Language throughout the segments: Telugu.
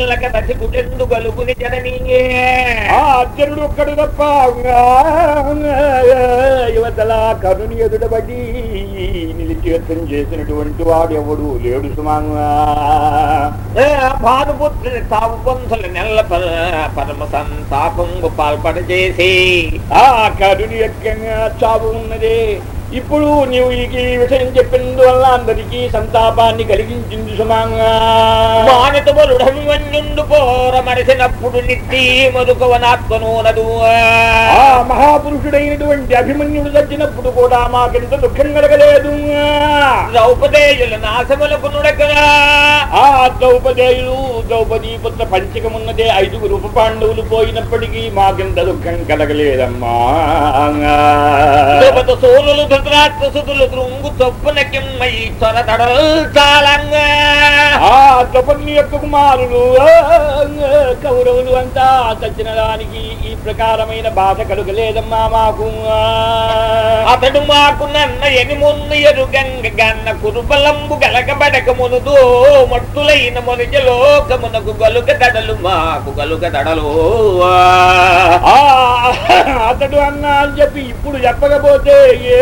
మెల్లక దశ గుటెందు గలుగుని జననీ ఆ అర్జునుడు ఒక్కడు తప్ప యువతల కరుని ఎదుటబడి నిలిచి యుద్ధం చేసినటువంటి వాడు ఎవడు లేడు భానుపుత్రుని తావు పొందుల నెల్ల పర- పరమ సంతాపంగు పాల్పడ చేసి ఆ కరుని యొక్క చావు ఉన్నదే. ఇప్పుడు నీవు ఈ విషయం చెప్పినందువల్ల అందరికీ సంతాపాన్ని కలిగించింది సుమాంగా. పోర నిత్తి ఆ మహాపురుషుడైనటువంటి అభిమన్యుడు చచ్చినప్పుడు కూడా మాకెంత దుఃఖం కలగలేదు. ద్రౌపదేయుల నాశములకు నుడకరా. ఆ ద్రౌపదేయులు ద్రౌపదీ పుత్ర పంచకమున్నదే ఐదుగురు ఉప పాండవులు పోయినప్పటికీ మాకెంత దుఃఖం కలగలేదమ్మా. సుతులు చాలంగా. ఆ ద్రౌపది యొక్క కుమారులు కౌరవులు అంతా చచ్చిన దానికి ఈ ప్రకారమైన బాధ కలుగలేదమ్మా మాకు. అతడు మాకు నన్న ఎనిమున్ను ఎరుగంగ గన్న కురుబలంబు గలకబడక మునుదో మట్టులైన మొనిజ లోకమునకు గలుక దడలు మాకు గలుక దడలు. ఆ అతడు అన్నా అని చెప్పి ఇప్పుడు చెప్పకపోతే ఏ,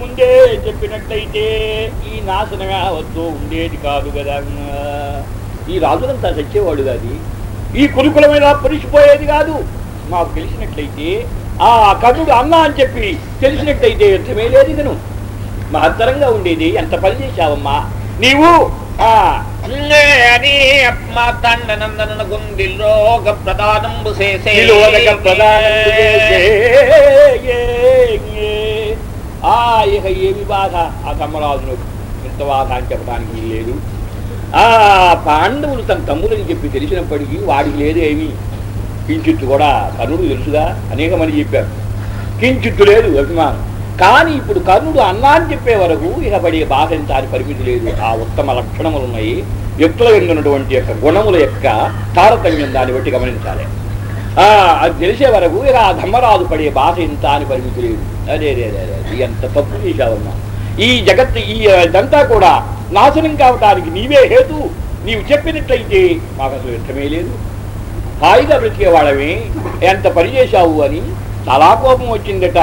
ముందే చెప్పినట్లయితే ఈ నాశనమే వద్దు ఉండేది కాదు కదా. ఈ రాజులంతా చచ్చేవాడు కాదు. ఈ కురుకులమైన పరిచిపోయేది కాదు. మాకు తెలిసినట్లయితే ఆ కర్ణుడు అన్న అని చెప్పి తెలిసినట్లయితే యుద్ధమే లేదు ఇదను మహత్తరంగా ఉండేది. ఎంత పని చేశావమ్మా? నీవు ఆ. గుందిల్లోక ప్రదానంబు చేసే ఇక ఏమి బాధ ఆ ధర్మరాజును ఇంత బాధ అని చెప్పడానికి లేదు. ఆ పాండవులు తన తమ్ములని చెప్పి తెలిసినప్పటికీ వాడికి లేదు ఏమి కించిత్తు కూడా కర్ణుడు తెలుసుగా. అనేక మంది చెప్పారు. కించిత్తు లేదు అభిమానం. కానీ ఇప్పుడు కర్ణుడు అన్నా అని చెప్పే వరకు ఇక పడే బాధ అని పరిమితి లేదు. ఆ ఉత్తమ లక్షణములు ఉన్నాయి. వ్యక్తుల ఎందున్నటువంటి యొక్క గుణముల యొక్క తారతమ్యం దాన్ని బట్టి గమనించాలి. ఆ అది తెలిసే వరకు ఇక ఆ ధర్మరాజు పడే బాధ ఇంత అని పరిమితి లేదు. అదే అదే ఎంత తప్పు చేశావమ్మా. ఈ జగత్ ఈ ఇదంతా కూడా నాశనం కావటానికి నీవే హేతు. నీవు చెప్పినట్లయితే మాకు అసలు ఇష్టమే లేదు. హాయిగా బ్రతికేవాళ్ళమే ఎంత పని చేశావు అని చాలా కోపం వచ్చిందట.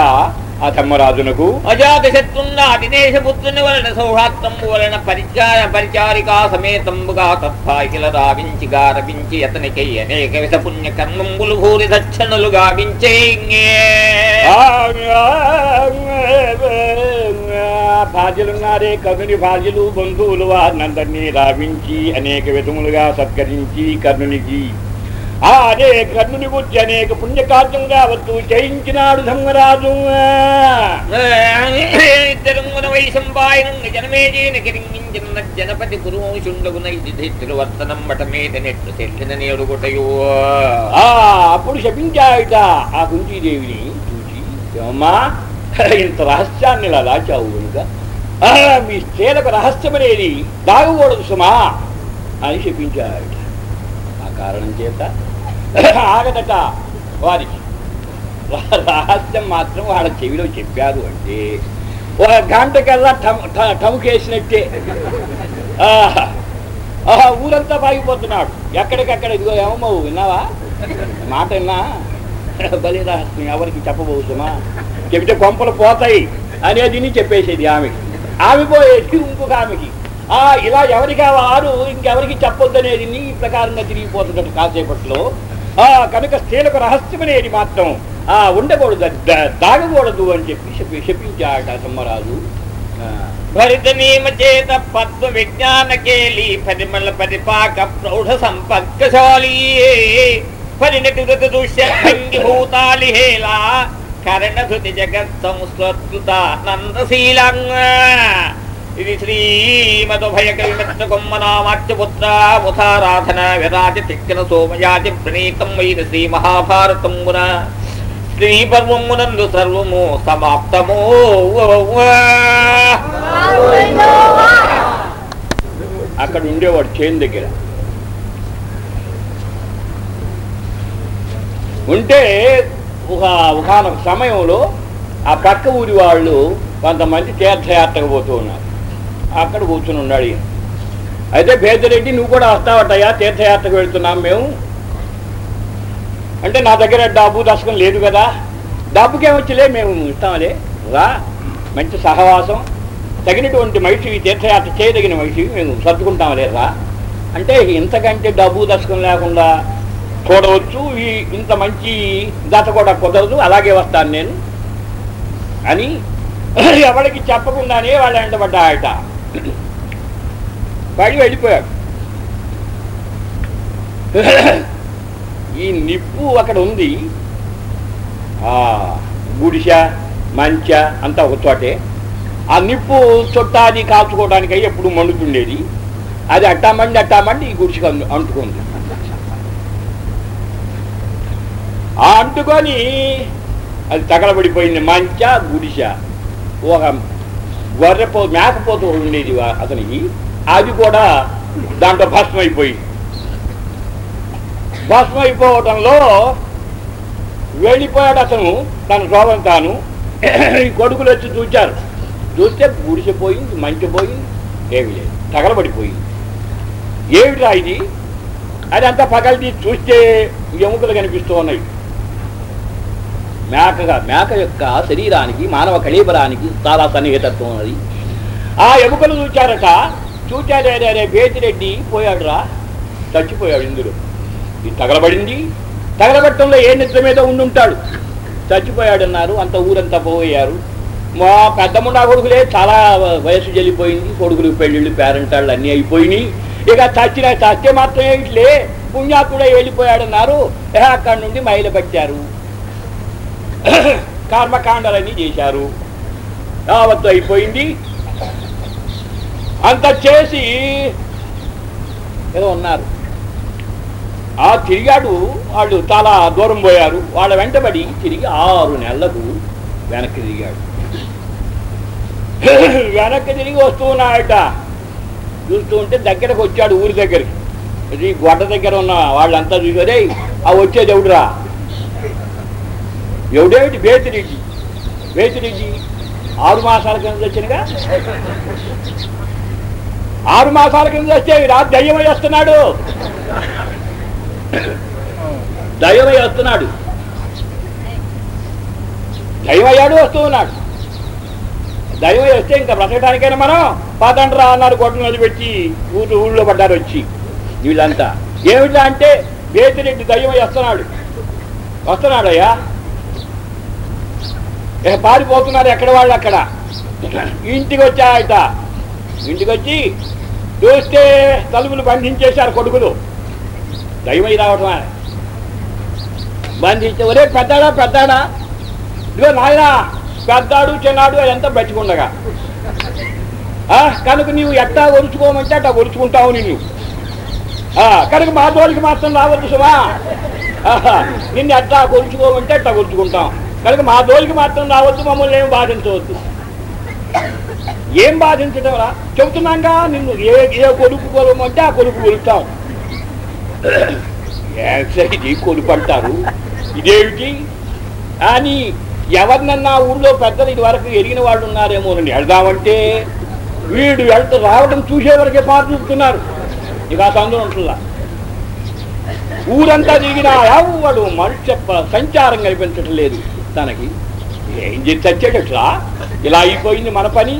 ఆ ధర్మరాజునకు. వలన సౌహాత్రంబు వలన పరిచార పరిచారికా సమేతంబుగా తత్పాకిల రావించి గారవించి అతనికి అనేక విధ పుణ్య కర్మంబులు భూరి దక్షిణలు గావించే భార్యలున్నారే కర్ణుని భార్యలు బంధువులు వారినందరినీ రావించి అనేక విధములుగా సత్కరించి కర్ణునికి ఆ అదే కర్ణుని గురించి అనేక పుణ్యకార్యం కావచ్చు చేయించినాడు ధర్మరాజు. జనపతి మఠమేద నెట్లు చెల్లిన నేడుగుటయో. ఆ అప్పుడు శపించాయట ఆ కుంతీదేవిని చూసి ఏమమ్మా ఇంత రహస్యాన్ని ఇలా దాచావు కనుక మీ స్త్రీలకు రహస్యం అనేది దాగకూడదు సుమా అని శపించాయట. కారణం చేత ఆగదట వారికి. రహస్యం మాత్రం వాళ్ళ చెవిలో చెప్పారు అంటే ఒక గంట కల్లా టముకేసినట్టే ఊరంతా పాగిపోతున్నాడు. ఎక్కడికక్కడ ఇదిగో ఏమో విన్నావా? మాట విన్నా? బలి రహస్యం ఎవరికి చెప్పబోతుమా చెబితే కొంపలు పోతాయి అనేది చెప్పేసేది ఆమెకి. ఆమె పోయేది ఇంకొక ఆమెకి. ఆ ఇలా ఎవరికి వారు ఇంకెవరికి చెప్పొద్దనేది నీ ఈ ప్రకారంగా తిరిగిపోతున్నట్టు కాసేపట్లో. ఆ కనుక స్త్రీలకు రహస్యం అనేది మాత్రం ఆ ఉండకూడదు దాగకూడదు అని చెప్పి చెప్పి చెప్పించాట సమ్మరాజు ఆ, చేత పద్మ విజ్ఞాన కేలి పరిమళ పరిపాక ప్రౌఢ సంపర్కశాలి. పరిణతి ఋత దుష్యంగి భూతాలి హేలా కరణ ధృతి జగత్ సంస్కృత నందశీలంగా ఇది శ్రీమదుభయ కవిమిత్ర విరాజ తిక్కిన సోమయాజి ప్రణీతం వైన శ్రీ మహాభారతమున శ్రీ పర్వమునందు సర్వము సమాప్తము. అక్కడ ఉండేవాడు చేను దగ్గర. ఉంటే ఒక ఒకనొక సమయంలో ఆ పక్క ఊరి వాళ్ళు కొంతమంది తీర్థయాత్రకు పోతూ ఉన్నారు. అక్కడ కూర్చుని ఉన్నాడు ఈయన. అయితే భేదరెడ్డి నువ్వు కూడా వస్తావటయ్యా తీర్థయాత్రకు వెళ్తున్నాం మేము. అంటే నా దగ్గర డబ్బు దశకం లేదు కదా. డబ్బుకేమొచ్చిలే మేము ఇస్తాంలే రా మంచి సహవాసం. తగినటువంటి మనిషి తీర్థయాత్ర చేయదగిన మనిషివి మేము సర్దుకుంటాంలే రా. అంటే ఇంతకంటే డబ్బు దశకం లేకుండా చూడవచ్చు ఈ ఇంత మంచి దశ కూడా కుదరదు అలాగే వస్తాను నేను అని ఎవరికి చెప్పకుండానే వాళ్ళు వెంటబడ్డాయట పడి వెళ్ళిపోయాడు. ఈ నిప్పు అక్కడ ఉంది. ఆ మంచ అంతా ఒకచోటే ఆ నిప్పు చుట్టాది కాల్చుకోవడానికి ఎప్పుడు మండుతుండేది. అది అట్టామండి అట్టామండి ఈ గుడిసెకి అంటుకుంది. ఆ అంటుకొని అది తగలబడిపోయింది మంచ గుడిస ఒక గొర్రెపో మేకపోతూ ఉండేది అతనికి? అది కూడా దాంట్లో భస్మం అయిపోయింది భస్మం అయిపోవటంలో వెళ్ళిపోయాడు అతను తన శోభం తాను. ఈ కొడుకులు వచ్చి చూచారు. చూస్తే గుడిసిపోయింది మంచి పోయింది ఏమి లేదు తగలబడిపోయింది. ఏమిట్రా ఇది? అది అంతా పగలిది చూస్తే ఎముకలు కనిపిస్తూ ఉన్నాయి. మేకగా మేక యొక్క శరీరానికి మానవ కళీబరానికి చాలా సన్నిహితత్వం ఉన్నది. ఆ ఎముకలు చూచారట. చూచారే రే బేతిరెడ్డి పోయాడురా. చచ్చిపోయాడు ఇందులో ఇది తగలబడింది. తగలబట్టంలో ఏ నిద్ర మీద ఉండుంటాడు? చచ్చిపోయాడన్నారు. అంత ఊరంతా పోయారు. మా పెద్దమ్మ కొడుకులే చాలా వయసు చెల్లిపోయింది. కొడుకులు పెళ్ళిళ్ళు పేరెంటాళ్ళు అన్నీ అయిపోయినాయి. ఇక చచ్చిన చచ్చే మాత్రం ఏమిట్లే పుణ్యాకుడే వెళ్ళిపోయాడన్నారు. అక్కడి నుండి మైలు పట్టారు కర్మకాండాలన్నీ చేశారు. యావత్తు అయిపోయింది. అంత చేసి ఏదో ఉన్నారు. ఆ తిరిగాడు వాళ్ళు చాలా దూరం పోయారు. వాళ్ళ వెంటబడి తిరిగి ఆరు నెలలకు వెనక్కి తిరిగాడు. వెనక్కి తిరిగి వస్తూ ఉన్నాడట. చూస్తూ ఉంటే దగ్గరకు వచ్చాడు ఊరి దగ్గరికి. ఇది గొడ్డ దగ్గర ఉన్న వాళ్ళంతా చూసారే ఆ వచ్చేది ఎవడురా? ఎవడేమిటి బేతిరెడ్డి బేతిరెడ్డి ఆరు మాసాల కింద వచ్చినగా ఆరు మాసాల కింద వచ్చే రా దయ్యమై వస్తున్నాడు. దయ్యమై వస్తున్నాడు. దయ్యమయ్యాడు వస్తూ ఉన్నాడు. దయ్యమై వస్తే ఇంకా బ్రతకడానికైనా మనం పాతండ్రా అన్నారు గొడ్డను వదిలిపెట్టి ఊరు ఊళ్ళో పడ్డారు వచ్చి. వీళ్ళంతా. ఏమిటా అంటే బేతిరెడ్డి దయ్యమై వస్తున్నాడు. వస్తున్నాడయ్యా? పారిపోతున్నారు ఎక్కడ వాళ్ళు అక్కడ? ఇంటికి వచ్చాయట ఇంటికి వచ్చి చూస్తే తలుపులు బంధించేశారు కొడుకులు. దయమై రావటం బంధించే ఒరే పెద్దాడా పెద్దాడా? ఇదిగో నాయన పెద్దాడు చిన్నాడు అదంతా బతికుండగా. ఆ, కనుక నీవు ఎట్టా ఒరుచుకోమంటే అట్టా ఒరుచుకుంటావు నిన్ను. ఆ, కనుక మా తోడికి మాత్రం రావద్దు సుమా. ఆహా, నిన్ను ఎట్టా కొలుచుకోమంటే అట్టా కొలుచుకుంటాం కనుక మా దోలికి మాత్రం రావద్దు మమ్మల్ని ఏం బాధించవద్దు. ఏం బాధించడం రా చెబుతున్నాగా నిన్ను ఏ ఏ కొడుకు కొలమంటే ఆ కొడుకు కొలుస్తాం. ఇది కొడుకు అంటారు? ఇదేమిటి? కానీ ఎవరినన్నా ఊళ్ళో పెద్దలు ఇది వరకు ఎరిగిన వాళ్ళు ఉన్నారేమో అని వెళ్దామంటే వీడు వెళ్తూ రావడం చూసే వరకే పాటు చూపుతున్నారు. ఇక ఆ సందులో ఉంటుందా? ఊరంతా తిరిగినా ఎవడు మనిషి సంచారం కనిపించటం లేదు. తనకి. ఏం చేసి చచ్చేటట్లా ఇలా అయిపోయింది మన పని.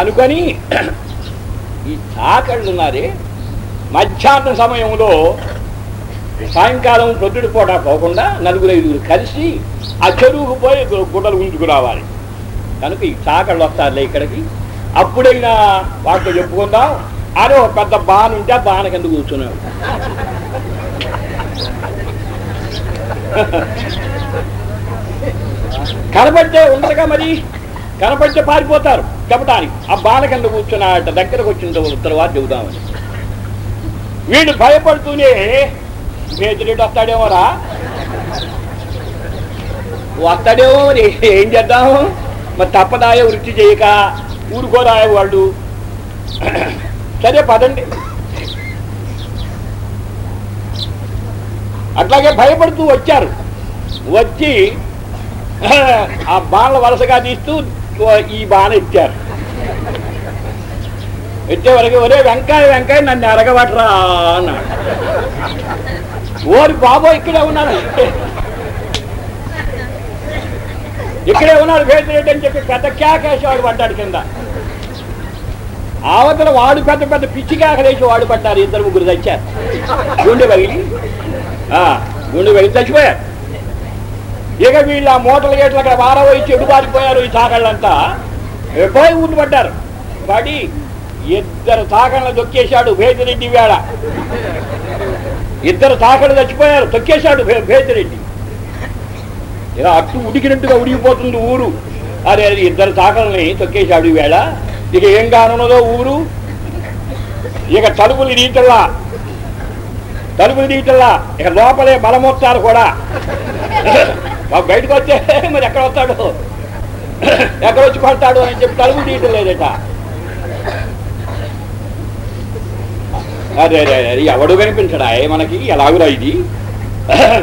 అనుకొని ఈ చాకళ్ళు ఉన్నారే మధ్యాహ్న సమయంలో సాయంకాలం ప్రొద్దుడి పూట పోకుండా నలుగురు ఐదుగురు కలిసి ఆ చెరువుకు పోయి గుడ్డలు ఉంచుకు రావాలి కనుక ఈ చాకళ్ళు వస్తారులే ఇక్కడికి. అప్పుడైనా వాటితో చెప్పుకుందాం. అరే ఒక పెద్ద బాణ ఉంటే ఆ బాన కింద కూర్చున్నాడు కనపడితే ఉండదుగా మరి? కనపడితే పారిపోతారు. చెప్పడానికి ఆ బాల కింద కూర్చున్నాడట? దగ్గరకు వచ్చిన తర్వాత చెబుదామని. వీడు భయపడుతూనే మేతురెడ్డి వస్తాడేమోరా వస్తాడేమో మరి? ఏం చేద్దాము మరి తప్పదాయ వృత్తి చేయక ఊరుకోరాయ వాళ్ళు సరే పదండి. అట్లాగే భయపడుతూ వచ్చారు. వచ్చి ఆ బాణల వరుసగా తీస్తూ ఈ బాణ ఇచ్చారు. ఇచ్చేవరకు వరకు ఒరే వెంకాయ వెంకాయ నన్ను అరగబట్టరా అన్నాడు. ఓరి బాబో ఇక్కడే ఉన్నాడు. ఇక్కడే ఉన్నాడు వేసిరెడ్డి అని చెప్పి పెద్ద కేకేసేవాడు పడ్డాడు కింద. ఆవతల వాడు పెద్ద పెద్ద పిచ్చి కేకలేసి వాడు పడ్డారు. ఇద్దరు ముగ్గురు తెచ్చారు గుండె పగిలి. గుండె వెళ్ళి చచ్చిపోయారు ఇక వీళ్ళు ఆ మూటలు గేట్లు అక్కడ వారవై చెడు పారిపోయారు ఈ తాకళ్ళంతా పోయి ఊరు పడ్డారు పడి ఇద్దరు తాకళ్ళు తొక్కేశాడు భేదిరెడ్డి వేళ. ఇద్దరు తాకళ్ళు చచ్చిపోయారు తొక్కేశాడు భేదిరెడ్డి. ఇలా అట్టు ఉడికినట్టుగా ఉడికిపోతుంది ఊరు. అరే అది ఇద్దరు తాకల్ని తొక్కేశాడు వేళ. ఇక ఏం కానున్నదో ఊరు? ఇక తలుపులు నీటల్లా తలుపులు తీయటల్లా ఇక లోపలే బలమొత్తారు కూడా. మాకు బయటకు వచ్చే మరి ఎక్కడ వస్తాడు? ఎక్కడ వచ్చి కొడతాడు అని చెప్పి తలుపులు తీయటం లేదట. అదే అదే అదే ఎవడు కనిపించడా? ఏ మనకి ఎలాగురా ఇది?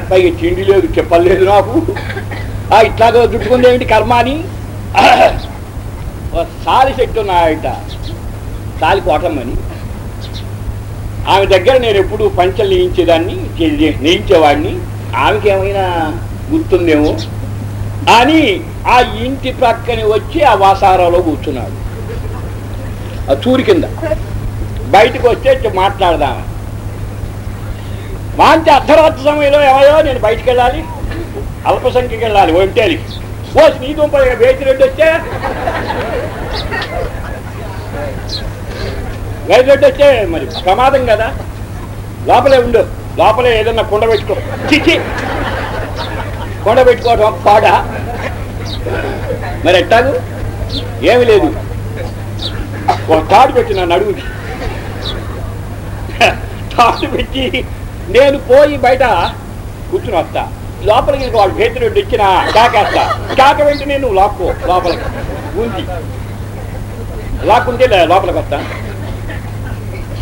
పైగా తిండి లేదు చెప్పలేదు నాకు. ఆ ఇట్లాగో చుట్టుకుంది ఏమిటి కర్మ అని? సాలి చెట్టు ఉన్నాయట. సాలి కోటమ్మని. ఆమె దగ్గర నేను ఎప్పుడు పంచలు నేయించేదాన్ని నేయించేవాడిని. ఆమెకి ఏమైనా గుర్తుందేమో? అని ఆ ఇంటి ప్రక్కని వచ్చి ఆ వాసారాలో కూర్చున్నాడు. ఆ చూరి కింద. బయటకు వస్తే మాట్లాడదాం? మాంచి అర్ధరాత్రి సమయంలో ఏమయ్యో నేను బయటికి వెళ్ళాలి. అల్పసంఖ్యకి వెళ్ళాలి ఒంటేలికి ఓ నీ దుంప వేసిరెడ్డి వస్తే వేసిరెడ్డి వచ్చే? మరి ప్రమాదం కదా. లోపలే ఉండు. లోపలే ఏదన్నా కుండ పెట్టుకో. చిచ్చి కొండ పెట్టుకోవటం పాడ? మరి ఎట్టాగు? ఏమి లేదు. ఒక తాడు పెట్టిన నడువుకి తాడు పెట్టి నేను పోయి బయట కూర్చుని వస్తా. లోపలికి వాడు భేతుడు ఇచ్చిన కాకేస్తా. కాక వెంటనే నువ్వు లాక్కో లోపలికి. ఉంది లాక్కుంటే లోపలికి వస్తా.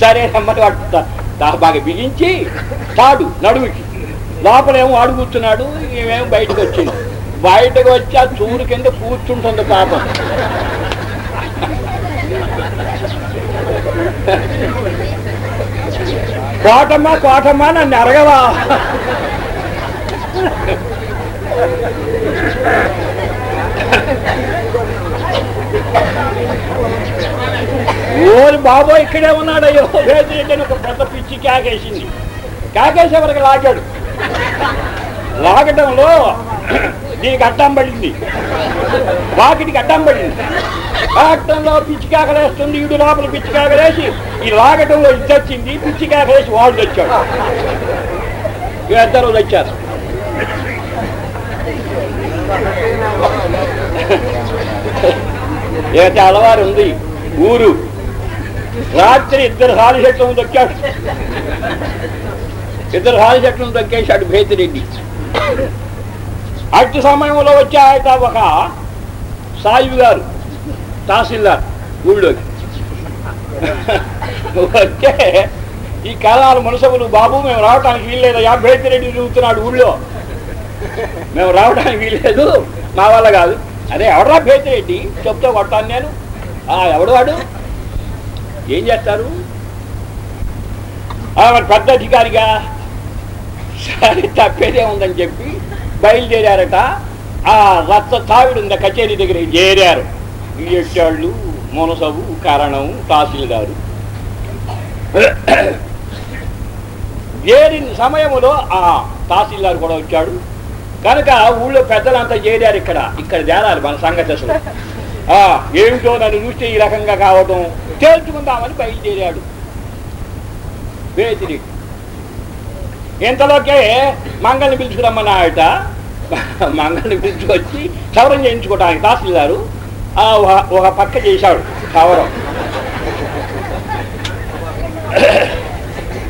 సరే రమ్మని వాడు బాగా బిగించి తాడు నడుముకి. లోపలేమో అడుగుతున్నాడు ఇవేమో బయటకు వచ్చింది. బయటకు వచ్చి ఆ చూరు కింద కూర్చుంటుంది పాపం. కోటమ్మ కోటమ్మ నన్ను అరగవా? ఓరి బాబో ఇక్కడే ఉన్నాడయ్యో వేదిరెడ్డి అని ఒక పెద్ద పిచ్చి కాకేసింది. కాకేసే వరకు లాగాడు? లాగటంలో దీనికి అడ్డం పడింది. వాకిటికి అడ్డం పడింది. లాగటంలో పిచ్చి కాకలేస్తుంది ఈడు లోపల పిచ్చి కాకలేసి ఈ లాగటంలో ఇది వచ్చింది పిచ్చి కాకలేసి వాడు తెచ్చాడు ఇద్దరు తెచ్చారు ఏదైతే అలవారు ఉంది? ఊరు. రాత్రి ఇద్దరు హాలి చెట్లను దొక్కాడు. ఇద్దరు హాలి చెట్లను దొక్కేశాడు భేతిరెడ్డి. అటు సమయంలో వచ్చాయట ఒక సాయి గారు తహసీల్దార్ ఊళ్ళోకి. వచ్చే ఈ కళాల మనుషులు బాబు మేము రావటానికి వీల్లేదయ్యా భేతిరెడ్డి తిరుగుతున్నాడు ఊళ్ళో. మేము రావడానికి వీల్లేదు. మా వల్ల కాదు. అదే ఎవడరా భేతిరెడ్డి? చెప్తే కొట్టాను నేను. ఆ ఎవడు వాడు? ఏం చేస్తారు? మరి పెద్ద అధికారిగా సరే తప్పేదే ఉందని చెప్పి బయలుదేరారట. ఆ రచ్చ తావిడు ఉంది కచేరీ దగ్గరికి చేరారు బియ్యట్టాళ్ళు మునసబు కారణం తహసీల్దారు. చేరిన సమయంలో ఆ తహసీల్దారు కూడా వచ్చాడు. కనుక ఊళ్ళో పెద్దలంతా చేరారు ఇక్కడ. ఇక్కడ చేరాలి మన సంగతి అసలు. ఏమిటో నన్ను చూస్తే ఈ రకంగా కావటం తేల్చుకుందామని బయలుదేరాడు. బేతిరి ఇంతలోకే మంగళని పిలుచుకురమ్మన్నాయట మంగళని పిలుచుకొచ్చి క్షవరం చేయించుకోవటానికి తహసీల్దారు ఆ ఒక- పక్క చేశాడు క్షవరం.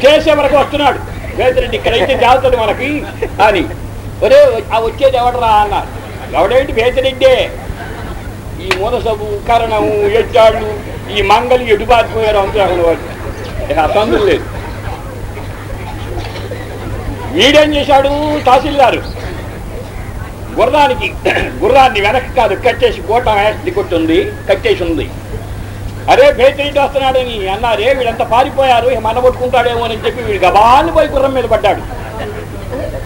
చేసే వరకు వస్తున్నాడు. వేదిరెడ్డి ఇక్కడైతే జాగుతుంది మనకి అని. ఒరే ఆ వచ్చేది ఎవడరా అన్నారు. ఎవడేంటి వేదిరెడ్డే? ఈ మూలసబు కరణము ఎచ్చాళ్ళు ఈ మంగళి ఎటుబారిపోయారు అంతే అక్కడ వాళ్ళు. ఇక లేదు వీడేం చేశాడు? తహసీల్దారు. గుర్రానికి గుర్రాన్ని వెనక్కి కాదు కట్టేసి కోట వేసి కొట్టుంది కట్టేసి ఉంది. అరే భేతరీటి వస్తున్నాడని అన్నారే వీళ్ళంతా పారిపోయారు మన కొట్టుకుంటాడేమో అని చెప్పి వీడు గబాన్ని పోయి గుర్రం మీద పడ్డాడు.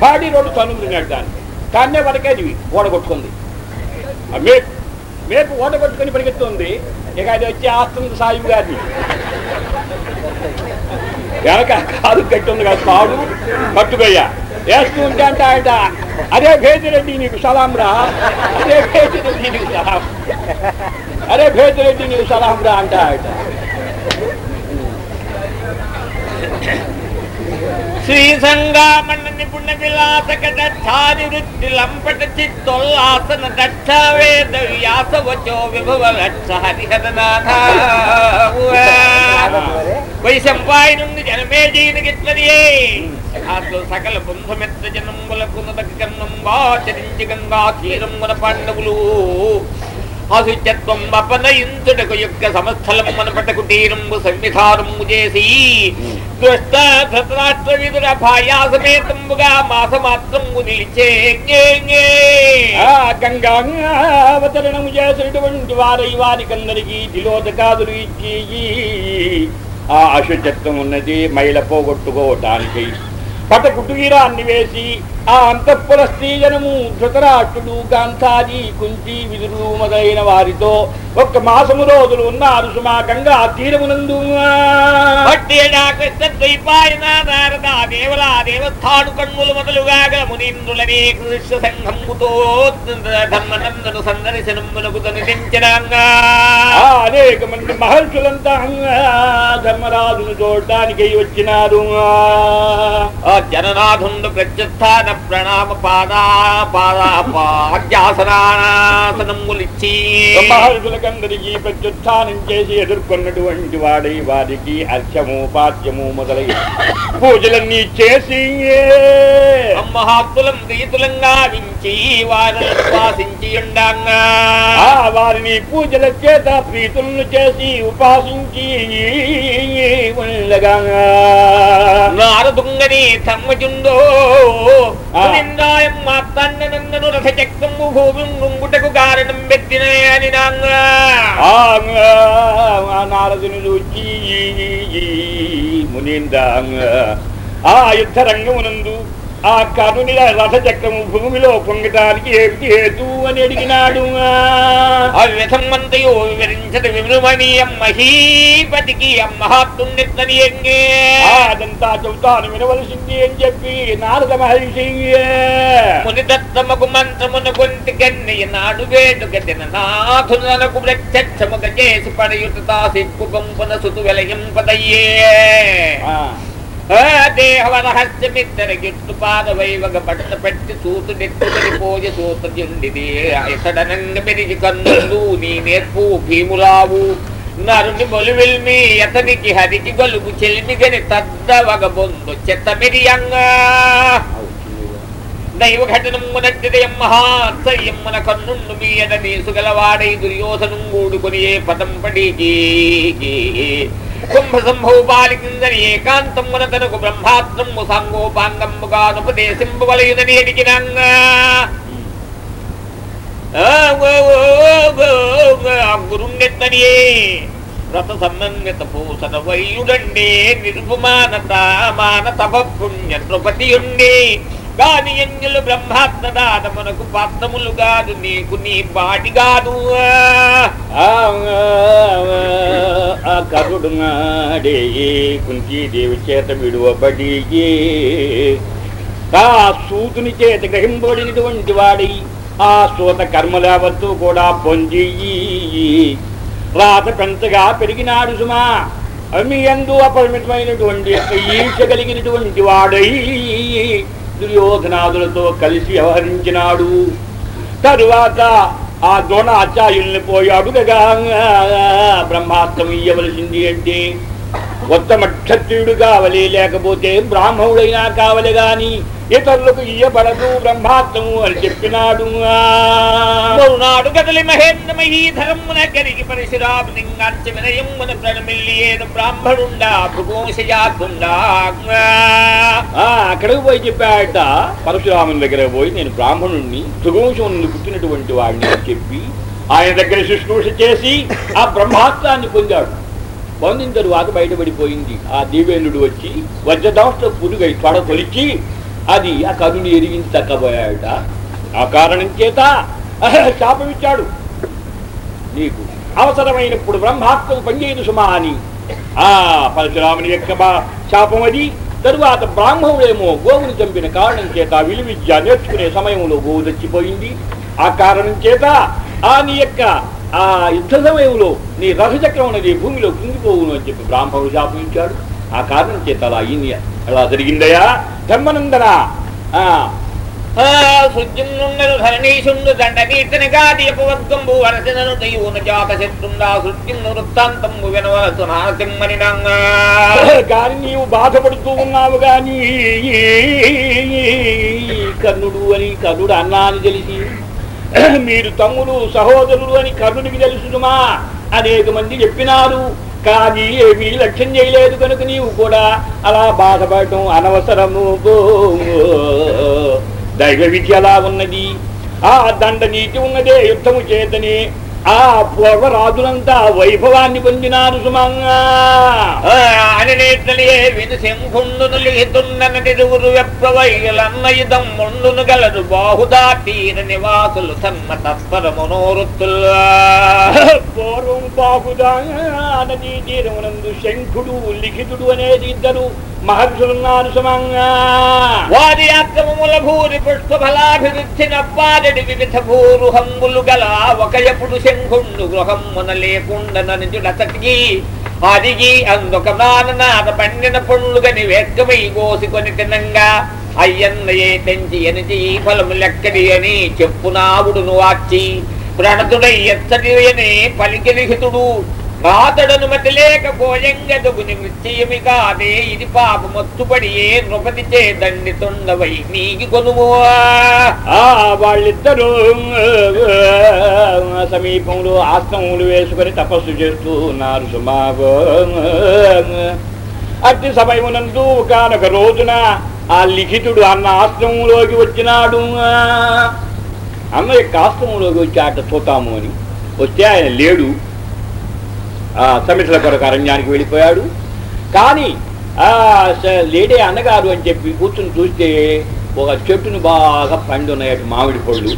పాడి రోడ్డు తనుకున్నాడు దాన్ని. దాన్నే వరకేది ఓడగొట్టుకుంది. ఆ మేపు ఓట పట్టుకొని పరిగెత్తుంది. ఇక అది వచ్చి ఆస్తుంది సాయిబు గారిని. వెనక కాదు కట్టుంది ఉంది కదా పాడు కట్టుబయ్యా వేస్తూ ఉంటే అంట ఆయన అదే భేదిరెడ్డి నీకు సలాం రా. అదే భేదిరెడ్డి నీకు సలాం. అరే భేదిరెడ్డి నీకు సలాం రా అంట ఆయన శ్రీ సంగామణ నిపుణ విలాసక దక్షాది వృత్తి లంపట చిత్తోల్లాసన దక్ష వేద వ్యాస వచో విభవ లక్ష హరిహరనాథ. వైశంపాయి నుండి జనమే జీనగిట్లదియే సకల బంధుమిత్ర జనములకు నదక కన్నం వాచరించి గంగా క్షీరం తీరమున పాండవులు. ఆశుత్వం అపనయించుటకు యొక్క సమస్థలమున పటకు తీరంబు సన్నిధానము చేసి దుష్ట భాయాసమేతంబుగా మాసమాత్రము నిలిచే గే గంగా అవతరణము చేసినటువంటి వారై వారికందరికీ తిలోదకాదులు ఇచ్చి ఆ అశుచత్వం ఉన్నది మైల పోగొట్టుకోవటానికి. పటకుటీరాన్ని వేసి ఆ అంతఃపుర స్త్రీ జనము ధృతరాష్ట్రుడు గాంధారి కుంచి విదురు మొదలైన వారితో ఒక్క మాసము రోజులు ఉన్నారు సుమా గంగా తీరమునందు. దేవస్థాను కన్నులు మొదలుగా మునీంద్రులనే కృష్ణ సంఘముతో ధర్మనందను సందర్శనమునకు అనేక మంది మహర్షులంతా ధర్మరాజును చూడటానికి వచ్చినారు. ఆ జననాథుండు ప్రత్యుత్థాన ప్రణామ పాదా పాదా పాద్యాసనాసనములిచ్చి మహర్షులకందరికీ ప్రత్యుత్థానం చేసి ఎదుర్కొన్నటువంటి వాడై వారికి అర్చము పాద్యము మొదలై పూజలన్నీ చేసి. మహాత్ములం రీతులంగా వించి వారిని ఉపాసించి ఉండంగా. వారిని పూజల చేత ప్రీతులను చేసి ఉపాసించి ఉండగా. నారదుంగని ధర్మజుండో ఆ. నిందాయం మాత్తాన్న నందను రథచక్రము భూమి నుంగుటకు కారణం పెట్టిన అని నాంగా ఆ ఆ నారదుని చూచి మునీంద్ర ఆ కరుని రథ చక్రము భూమిలో పొంగటానికి ఏమిటి హేతు అని అడిగినాడు. అవ్యథమంతయో వివరించదు విమృమణీయం మహీపతికి ఎంగే. అదంతా చెబుతాను వినవలసింది అని చెప్పి నారద మహర్షి. మునిదత్తమకు మంత్రమున గొంతి కన్నయ్య నాడు వేడుక నాథునకు ప్రత్యక్షముగ చేసి పడయుట సిక్కు పంపున సుతు వెలయింపదయ్యే ఆ, దేహవ రహస్యమిద్దర పాదవైవగ పట్ట పెట్టి సూతుడెత్తుదని పోజ సూతుడిది ఇతడనంగ పెరిగి కన్నులు నీ నేర్పు భీములావు. నరుని మొలువెల్మి అతనికి హరికి గలుగు చెల్మిగని తద్దవగ బొందు చెత్త మెరియంగా దైవ ఘటనమునట్టిదయం మహాత్సర్యమ్మన కన్నుండు మీయద నీసుగలవాడై దుర్యోధను గూడుకొని ఏ పదం పడికి కుంభ సంభవ బాలికిందని ఏకాంతమున తనకు బ్రహ్మాత్రము సాంగోపాంగముగా ఉపదేశింపవలయుదని అడిగినంగా గురుండెత్తనియే వ్రత సమన్విత పూసన వైయుడండే నిర్భుమానత మానత పుణ్య నృపతియుండే కాని ఎన్యులు బ్రహ్మాత్మదానమునకు పాత్రములు కాదు నీకు నీ పాటి కాదు ఆ, కరుడు నాడే కుంతీదేవి చేత విడువబడి ఆ సూతుని చేత గ్రహింపబడినటువంటి వాడి ఆ సూత కర్మలేవత్తు కూడా పొంది రాత పెంతగా పెరిగినాడు సుమా. మీ ఎందు అపరిమితమైనటువంటి యొక్క ఈర్ష కలిగినటువంటి వాడై దుర్యోధనాదులతో కలిసి వ్యవహరించినాడు. తరువాత ఆ ద్రోణాచార్యుల్ని పోయాడు అడుగగా బ్రహ్మాస్త్రం ఇయ్యవలసింది అంటే ఉత్తమ క్షత్రియుడు కావలి లేకపోతే బ్రాహ్మణుడైనా కావలి గాని ఇతరులకు ఇయ్యబడదు బ్రహ్మాత్మము అని చెప్పినాడు. నాడు కదలి మహేంద్ర మహీధరమున కలిగి పరశురాము వినయమున ప్రణమిల్లియేను బ్రాహ్మణుండా భృగోశయాకుండా. ఆ అక్కడికి పోయి చెప్పాడట పరశురాముని దగ్గర పోయి నేను బ్రాహ్మణుణ్ణి సుగోషం పుట్టినటువంటి వాడిని చెప్పి ఆయన దగ్గర శుశ్రూష చేసి ఆ బ్రహ్మాత్మాన్ని పొందాడు. పొందిన తరువాత బయటపడిపోయింది. ఆ దేవేంద్రుడు వచ్చి వజ్రదాష్ట పురుగై తొడ కొలిచి అది ఆ కరుని ఎరిగించి తక్కబోయాడట. ఆ కారణం చేత శాపమిచ్చాడు. నీకు అవసరమైనప్పుడు బ్రహ్మాస్త్రం పనిచేయదు సుమా అని ఆ పరశురాముని యొక్క శాపం అది. తరువాత బ్రాహ్మణుడేమో గోవుని చంపిన కారణం చేత విలువిద్య నేర్చుకునే సమయంలో గోవు తెచ్చిపోయింది ఆ కారణం చేత ఆ నీ యొక్క ఆ యుద్ధ సమయంలో నీ రథచక్రం అనేది భూమిలో కుంగిపోవును అని చెప్పి బ్రాహ్మణుడు శాపం ఇచ్చాడు ఆ కారణం చేత అలా అయింది అలా జరిగిందయా ధర్మనందన. వరసనను దైవును జాత శత్రుండా సృజ్యుండు వృత్తాంతంబు వినవలసు నారసింహని కానీ నీవు బాధపడుతూ ఉన్నావు గాని కర్ణుడు అని కర్ణుడు అన్నా అని తెలిసి మీరు తమ్ముడు సహోదరుడు అని కర్ణుడికి తెలుసుమా అనేక మంది చెప్పినారు. కానీ ఏమీ లక్ష్యం చేయలేదు కనుక నీవు కూడా అలా బాధపడటం అనవసరము. దైవ విద్య అలా ఉన్నది. ఆ దండ నీతి ఉన్నదే యుద్ధము చేతనే ఆ పూర్వరాజులంతా వైభవాన్ని పొందినారు సుమంగా. అనినేతలియే విను శంఖుండును లిహితున్ననటిరువురు వెప్పవైలన్నయుధం ముండును గలరు బాహుదా తీర నివాసులు సన్న తత్పర మనోరుత్తుల్ పూర్వం బాహుదానదీ తీరమునందు శంఖుడు లిఖితుడు అనేది ఇద్దరు. వారి అక్రమముల భూరి పుష్పఫలాభివృద్ధి నవ్వారడి వివిధ భూరుహంబులు గల ఒక ఎప్పుడు శంఖుండు గృహమ్మున లేకుండా నిజుడతటికి అరిగి అందుక నాననాద పండిన పండ్లుగని వేక్కమై కోసుకొని తినంగా. అయ్యన్నయే తెంచి ఎనిచి ఈ ఫలము లెక్కడి అని చెప్పునావుడును వాచి ప్రణతుడై ఎత్తడి అని పలికిలిహితుడు రాతడను మతి లేక గోయంగదుగుని మృత్యమి కాదే ఇది పాప మత్తుపడి ఏ నృపతి చేదండి తొండవై నీకి కొనుము ఆ వాళ్ళిద్దరూ సమీపంలో ఆశ్రమములు వేసుకొని తపస్సు చేస్తూ ఉన్నారు సుమాగో. అట్టి సమయమునందు ఒకనొక రోజున ఆ లిఖితుడు అన్న ఆశ్రమంలోకి వచ్చినాడు. అన్న యొక్క ఆశ్రమంలోకి వచ్చి అట్ట చూతాము అని. వస్తే ఆయన లేడు. ఆ కొరకు అరణ్యానికి వెళ్ళిపోయాడు. కానీ ఆ లేడే అన్నగారు అని చెప్పి కూర్చుని చూస్తే ఒక చెట్టును బాగా పండు ఉన్నాయి మామిడి పళ్ళు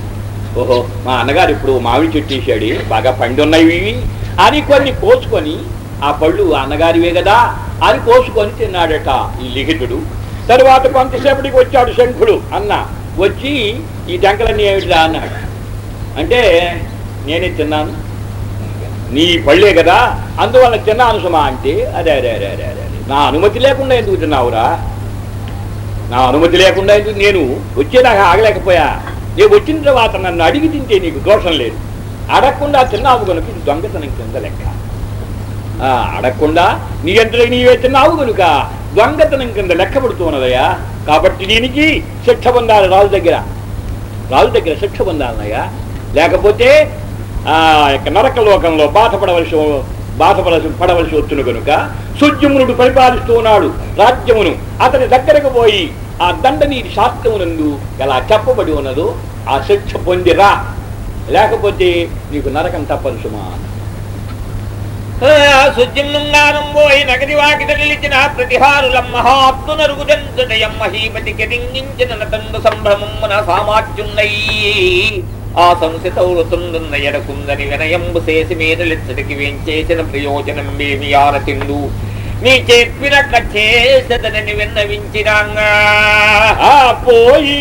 ఓహో మా అన్నగారు ఇప్పుడు మామిడి చెట్టు వేసాడు. బాగా పండు ఉన్నాయి ఇవి. అని కొన్ని కోసుకొని ఆ పళ్ళు అన్నగారివే కదా అని కోసుకొని తిన్నాడట ఈ లిఖితుడు. తరువాత కొంతసేపటికి వచ్చాడు శంఖుడు. అన్న వచ్చి ఈ టెంకలన్నీ ఏమిటిరా అన్నాడు. అంటే నేనే తిన్నాను. నీ పళ్ళే కదా అందువల్ల తిన్నాను సుమా అంటే అదే అదే అదే అదే అదే అదే. నా అనుమతి లేకుండా ఎందుకు తిన్నావురా? నా అనుమతి లేకుండా ఎందుకు నేను వచ్చేదాకా ఆగలేకపోయా? నేను వచ్చిన తర్వాత నన్ను అడిగి తింటే నీకు దోషం లేదు. అడగకుండా తిన్నావు కనుక ఇది దొంగతనం కింద లెక్క. ఆ, అడగకుండా నీ అంతలో నీవే తిన్నావు కనుక దొంగతనం కింద లెక్క పడుతున్నదయ్యా కాబట్టి దీనికి శిక్ష పొందాలి రాజు దగ్గర. రాజు దగ్గర శిక్ష పొందాలన్నయ్యా. లేకపోతే ఆ యొక్క నరక లోకంలో బాధపడవలసి బాధపడవలసి పడవలసి వచ్చును కనుక సుజ్యమునుడు పరిపాలిస్తూ ఉన్నాడు. రాజ్యమును అతని దగ్గరకు పోయి ఆ దండనీటి శాస్త్రమునందు ఎలా చెప్పబడి ఉన్నదో ఆ శిక్ష పొందిరా. లేకపోతే నీకు నరకం తప్పదు సుమా. శుద్ధింగారం పోయి నగది వాకిట నిలిచిన ప్రతిహారుల మహాత్ము నరుగుదంతయం మహీపతి కిరింగించిన నతండు సంభ్రమమున సామాత్యున్నయి ఆ సంసితౌరుతుండున్న ఎడకుందని వినయంబు చేసి మీదలిచ్చడికి వేంచేసిన ప్రయోజనం ఏమి ఆరతిండు నీ చెప్పినట్ల చేసదనని విన్నవించినాంగా. ఆ పోయి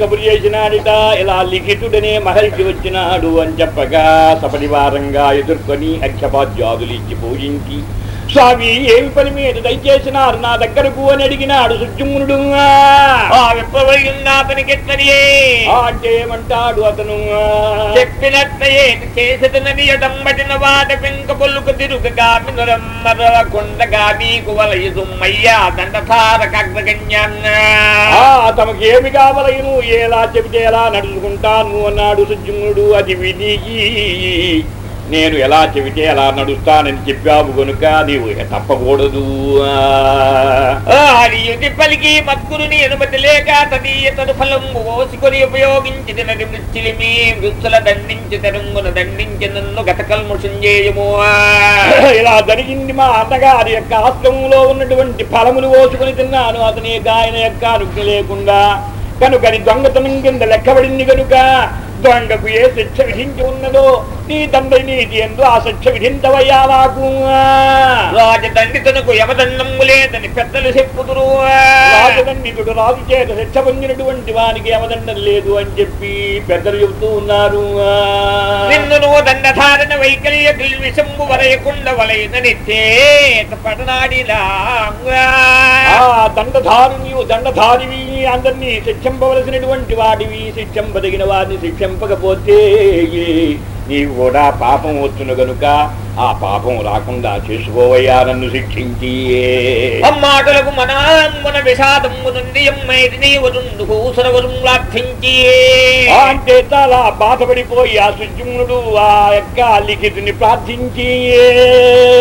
కబురు చేసినాడిట ఇలా లిఖితుడనే మహర్షి వచ్చినాడు అని చెప్పగా సపరివారంగా ఎదుర్కొని అక్షపాద్యాదులు ఇచ్చి పూజించి స్వామి ఏమి పని మీద దయచేసినారు? నా దగ్గరకు అని అడిగినాడు సుజుమ్నుడు ఆ అంటే ఏమంటాడు అతను? చెప్పినట్లయే చేసదనని ఎడంబడిన వాట పెంక పొల్లుకు తిరుగగా మినురమ్మర కొండగా మీకు వలయుదుమ్మయ్యా దండధారకగ్రగణ్యాన్న ఆ తమకి ఏమి కావలయను? ఎలా చెబితే ఎలా నడుచుకుంటాను అన్నాడు సుజుమ్నుడు అది విని నేను ఎలా చెబితే ఎలా నడుస్తానని చెప్పావు గనుక నీవు ఇక తప్పకూడదు. పలికి మద్గురుని అనుమతి లేక తదీయతను ఫలం ఓసుకొని ఉపయోగించినది మృత్యులిమి మృత్యుల దండించి తెరుంగున దండించి నన్ను గత చేయము. ఇలా జరిగింది మా అన్నగారి యొక్క ఆశ్రమంలో ఉన్నటువంటి ఫలములు ఓసుకొని తిన్నాను. అతని గాయన ఆయన యొక్క అనుజ్ఞ లేకుండా. కనుకని దొంగతనం కింద లెక్కబడింది కనుక దొంగకు ఏ శిక్ష విధించి ఉన్నదో నీ తండ్రి నీతి ఎందు ఆ శిక్ష విధించవయ్యా నాకు రాజదండితనకు యమదండము లేదని పెద్దలు చెప్పుదురు. రాజదండితుడు రాజు చేత శిక్ష పొందినటువంటి వానికి యమదండం లేదు అని చెప్పి పెద్దలు చెబుతూ ఉన్నారు. నిన్ను దండధారణ వైకల్య విషంబు వరయకుండ వలయనని చేత పడనాడిలా. దండధారుని దండధారివి అందరినీ శిక్షింపవలసినటువంటి వాడివి శిక్షింపదగిన వారిని శిక్షింపకపోతే నీవు కూడా పాపం వచ్చును గనుక ఆ పాపం రాకుండా చేసుకోవయ్యా నన్ను శిక్షించి. అమ్మాటలకు మనామున విషాదము నుండి అమ్మైది నీవరుండు కూసరవరు లాభించి ఆ అంటే చాలా బాధపడిపోయి ఆ సుజమునుడు ఆ యొక్క లిఖితుని ప్రార్థించి.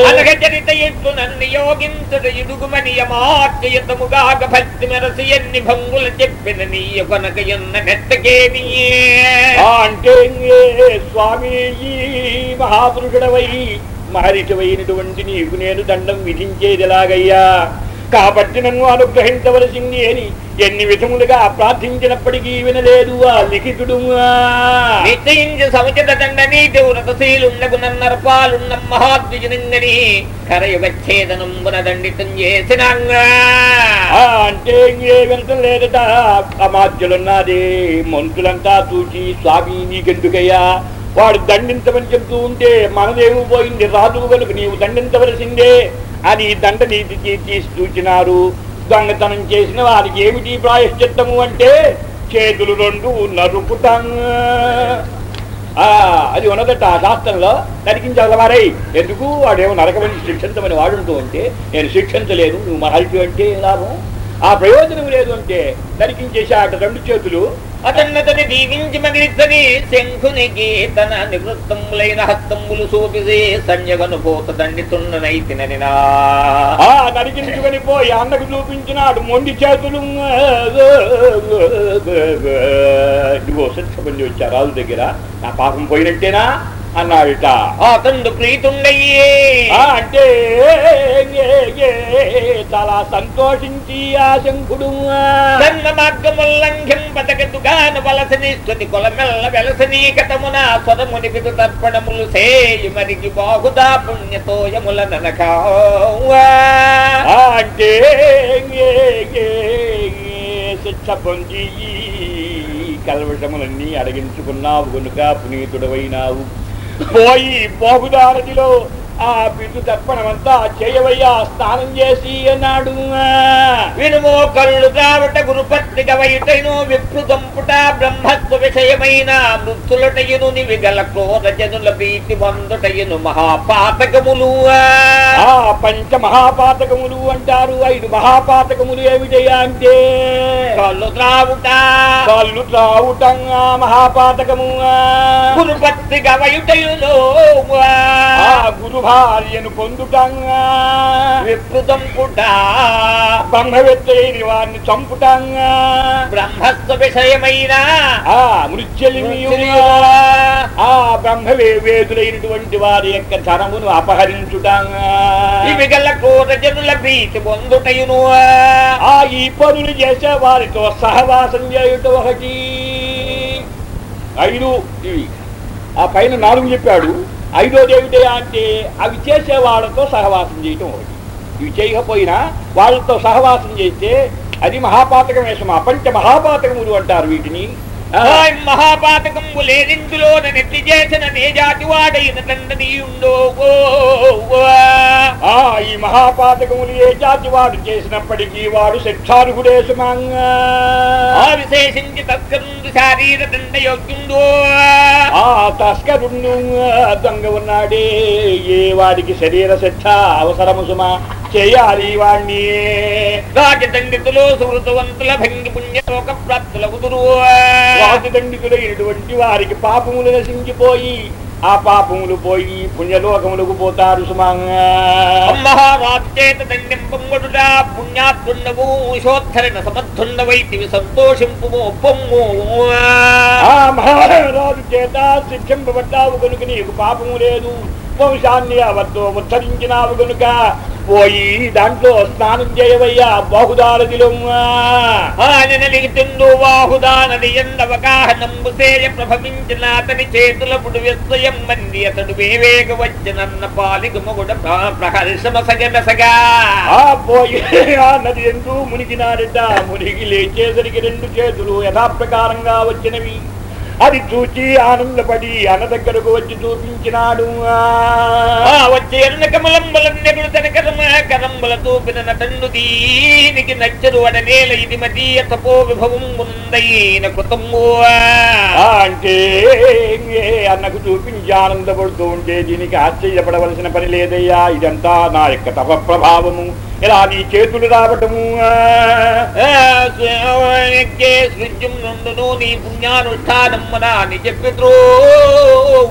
అనగచరిత ఎట్లు నన్ను యోగించుట ఇడుగుమని భక్తి మెరసి ఎన్ని భంగుల చెప్పిన నీయ కొనక ఎన్న నెట్టకేమి ఆ అంటే స్వామి మహాపురుషుడవై మహర్షివైనటువంటి నీకు నేను దండం విధించేది ఎలాగయ్యా కాబట్టి నన్ను అనుగ్రహించవలసింది అని ఎన్ని విధములుగా ప్రార్థించినప్పటికీ వినలేదు ఆ లిఖితుడు నిశ్చయించి సముచిత దండ నీతి వ్రతశీలుండగు నన్నర్పాలున్న మహాద్విజనంగని కరయుగచ్ఛేదనంబున దండితం చేసినంగా. ఆ అంటే ఇంకే వినటం లేదట. అమాత్యులున్నది మంత్రులంతా చూసి స్వామి నీకెందుకయ్యా? వాడు దండించమని చెబుతూ ఉంటే మనదేవు పోయింది? రాదు కనుక నీవు దండించవలసిందే అని దండ నీతి తీసి సూచినారు. దొంగతనం చేసిన వారికి ఏమిటి ప్రాయశ్చిత్తము అంటే చేతులు రెండు నరుపుతాం. ఆ, అది ఉన్నదట ఆ శాస్త్రంలో. నరికించాలి వారై ఎందుకు? వాడేమో నరకమని శిక్షించమని వాడుంటూ ఉంటే నేను శిక్షించలేదు నువ్వు మహర్షి అంటే లాభం? ఆ ప్రయోజనం లేదు అంటే నరికించేశాట రెండు చేతులు. అతన్నతని దీవించి మగిలితని శంఖునికి తన నివృత్తములైన హస్తములు చూపిసి సంజగను పోత దండితున్ననైతిననినా ఆ నరికించుకొని పోయి అన్నకు చూపించినాడు మొండి చేతులు ఇదిగో వచ్చా రాజు దగ్గర. నా పాపం పోయినట్టేనా? అన్నాడట అతండు ప్రీతుండయ్యే. అంటే చాలా సంతోషించి ఆ శంకుడు ధర్మ మార్గముల్లంఘ్యం కాను వలసని స్తుతి కొలమెల్ల వెలసని కతమున పితు తర్పణములు సేయి మరికి బాగుదా పుణ్యతోయముల ననక అంటే శిక్ష పొంది ఈ కల్వషములన్నీ అడిగించుకున్నావు కనుక పునీతుడవైనావు. పోయి బహుదారతిలో ఆ పితృ తర్పణమంతా చేయవయ్యా స్నానం చేసి అన్నాడు. వినుమో కళ్ళు కావట గురుపత్రిక వైటైను విప్రుదంపుట బ్రహ్మత్వ విషయమైన మృత్యులటయును నివిగల క్రోధ జనుల ప్రీతి వందుటయును మహాపాతకములు. ఆ పంచ మహాపాతకములు అంటారు. ఐదు మహాపాతకములు ఏమిటయ్యా అంటే? కళ్ళు త్రావుట. కళ్ళు త్రావుటంగా మహాపాతకము. గురుపత్రిక వైటయును ఆ గురు భార్యను పొందుటంగా. విప్రుదంపుట బ్రహ్మవేత్తైన వారిని చంపుటంగా. బ్రహ్మత్వ విషయమైన ఆ మృత్యులిమియు ఆ బ్రహ్మవే వేదులైనటువంటి వారి యొక్క ధనమును అపహరించుటంగా. ఇవి గల క్రోధ జనుల ప్రీతి పొందుటయును. ఆ ఈ పనులు చేసే వారితో సహవాసం చేయుట ఒకటి. ఐదు ఇవి. ఆ పైన నాలుగు చెప్పాడు. ఐదోది ఏమిటయా అంటే అవి చేసే వాళ్ళతో సహవాసం చేయటం ఒకటి. ఇవి చేయకపోయినా వాళ్ళతో సహవాసం చేస్తే అది మహాపాతకం వేషం. అపంచ మహాపాతకములు అంటారు వీటిని. మహాపాతకంబు లేదిందులో నెట్టి చేసిన నే జాతి వాడైన తండ్రియుండో ఆ ఈ మహాపాతకములు ఏ జాతి వాడు చేసినప్పటికీ వాడు శిక్షార్హుడే సుమంగా. విశేషించి తత్కరుందు శారీర దండ యోగ్యుండో. ఆ తస్కరుణ్ణు దొంగ ఉన్నాడే. ఏ వాడికి శరీర శిక్ష అవసరము సుమా చేయాలి వాణ్ణి. రాజదండితులు సుహృతవంతుల భంగి పుణ్యలోక ప్రాప్తుల కుదురు వాసుదండితులైనటువంటి వారికి పాపములు నశించిపోయి ఆ పాపములు పోయి పుణ్యలోకములకు పోతారు సుమంగా మహారాజు చేత దండింపంగుడుట పుణ్య పుణ్యాత్ముండవు శోద్ధరణ సమర్థుండవైతివి సంతోషింపు పొమ్ము ఆ మహారాజు చేత శిక్షింపబడ్డావు కనుక నీకు పాపము లేదు. వంశాన్ని అవద్దు. ఉద్ధరించినావు కనుక పోయి దాంట్లో స్నానం చేయవయ్యా బాహుదారదిలో ఆననలిగితుండు వాహుదానది ఎందవగాహనంబు సేయ ప్రభవించిన అతని చేతుల పుడు విస్వయం మంది అతడు వేవేగ వచ్చినన్న పాలిక మొగుడ ప్రహర్షమసగనసగా ఆ పోయి ఆ నది ఎందు మునిగినాడట. మునిగి లేచేసరికి రెండు చేతులు యథాప్రకారంగా వచ్చినవి. అది చూచి ఆనందపడి అన్న దగ్గరకు వచ్చి చూపించినాడు. వచ్చే ఎన్న కమలంబలన్నెగుడు తన కరమ కరంబల తూపిన నటండు దీనికి నచ్చరు వడనేల ఇది మదీయ తపో విభవం ముందైన కృతము అంటే అన్నకు చూపించి ఆనందపడుతూ ఉంటే దీనికి ఆశ్చర్యపడవలసిన పని లేదయ్యా. ఇదంతా నా యొక్క తప ప్రభావము ఇలా నీ చేతులు రావటము? సృజ్యం నుండును నీ పుణ్యానుష్ఠానమ్మన నిజ పితృ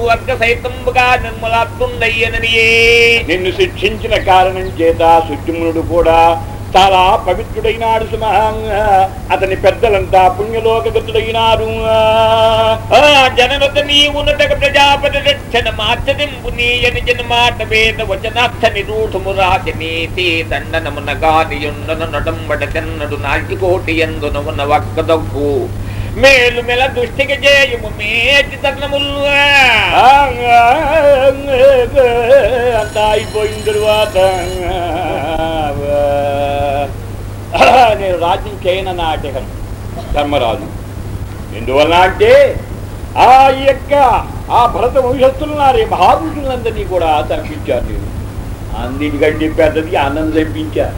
వర్గ సైతంబుగా నిర్మలాత్తుండయ్యననియే నిన్ను శిక్షించిన కారణం చేత సుజుమ్నుడు కూడా చాలా పవిత్రుడైనాడు సుమా అతని పెద్దలంతా పుణ్యలోకగతుడైనారు ఆ జననత నీ ఉన్నత ప్రజాపతి రక్షణ మార్చదింపు నీయని జన్మాట వేద వచనార్థ నిరూఢము రాజ నీతి దండనమున గానియుండను నడంబడ తెన్నడు నాటి కోటి ఎందునమున వక్కదొక్కు మెల దుష్టికి చేయము మేటి అంతా అయిపోయిన తరువాత నేను రాజ్యం చేయనన్న ఆటకం ధర్మరాజు. ఎందువల్ల అంటే ఆ యొక్క ఆ భరత వంశస్థులున్నారే మహాపురుషులందరినీ కూడా చంపించారు నేను. అన్నిటికంటే పెద్దది ఆనందం చంపించారు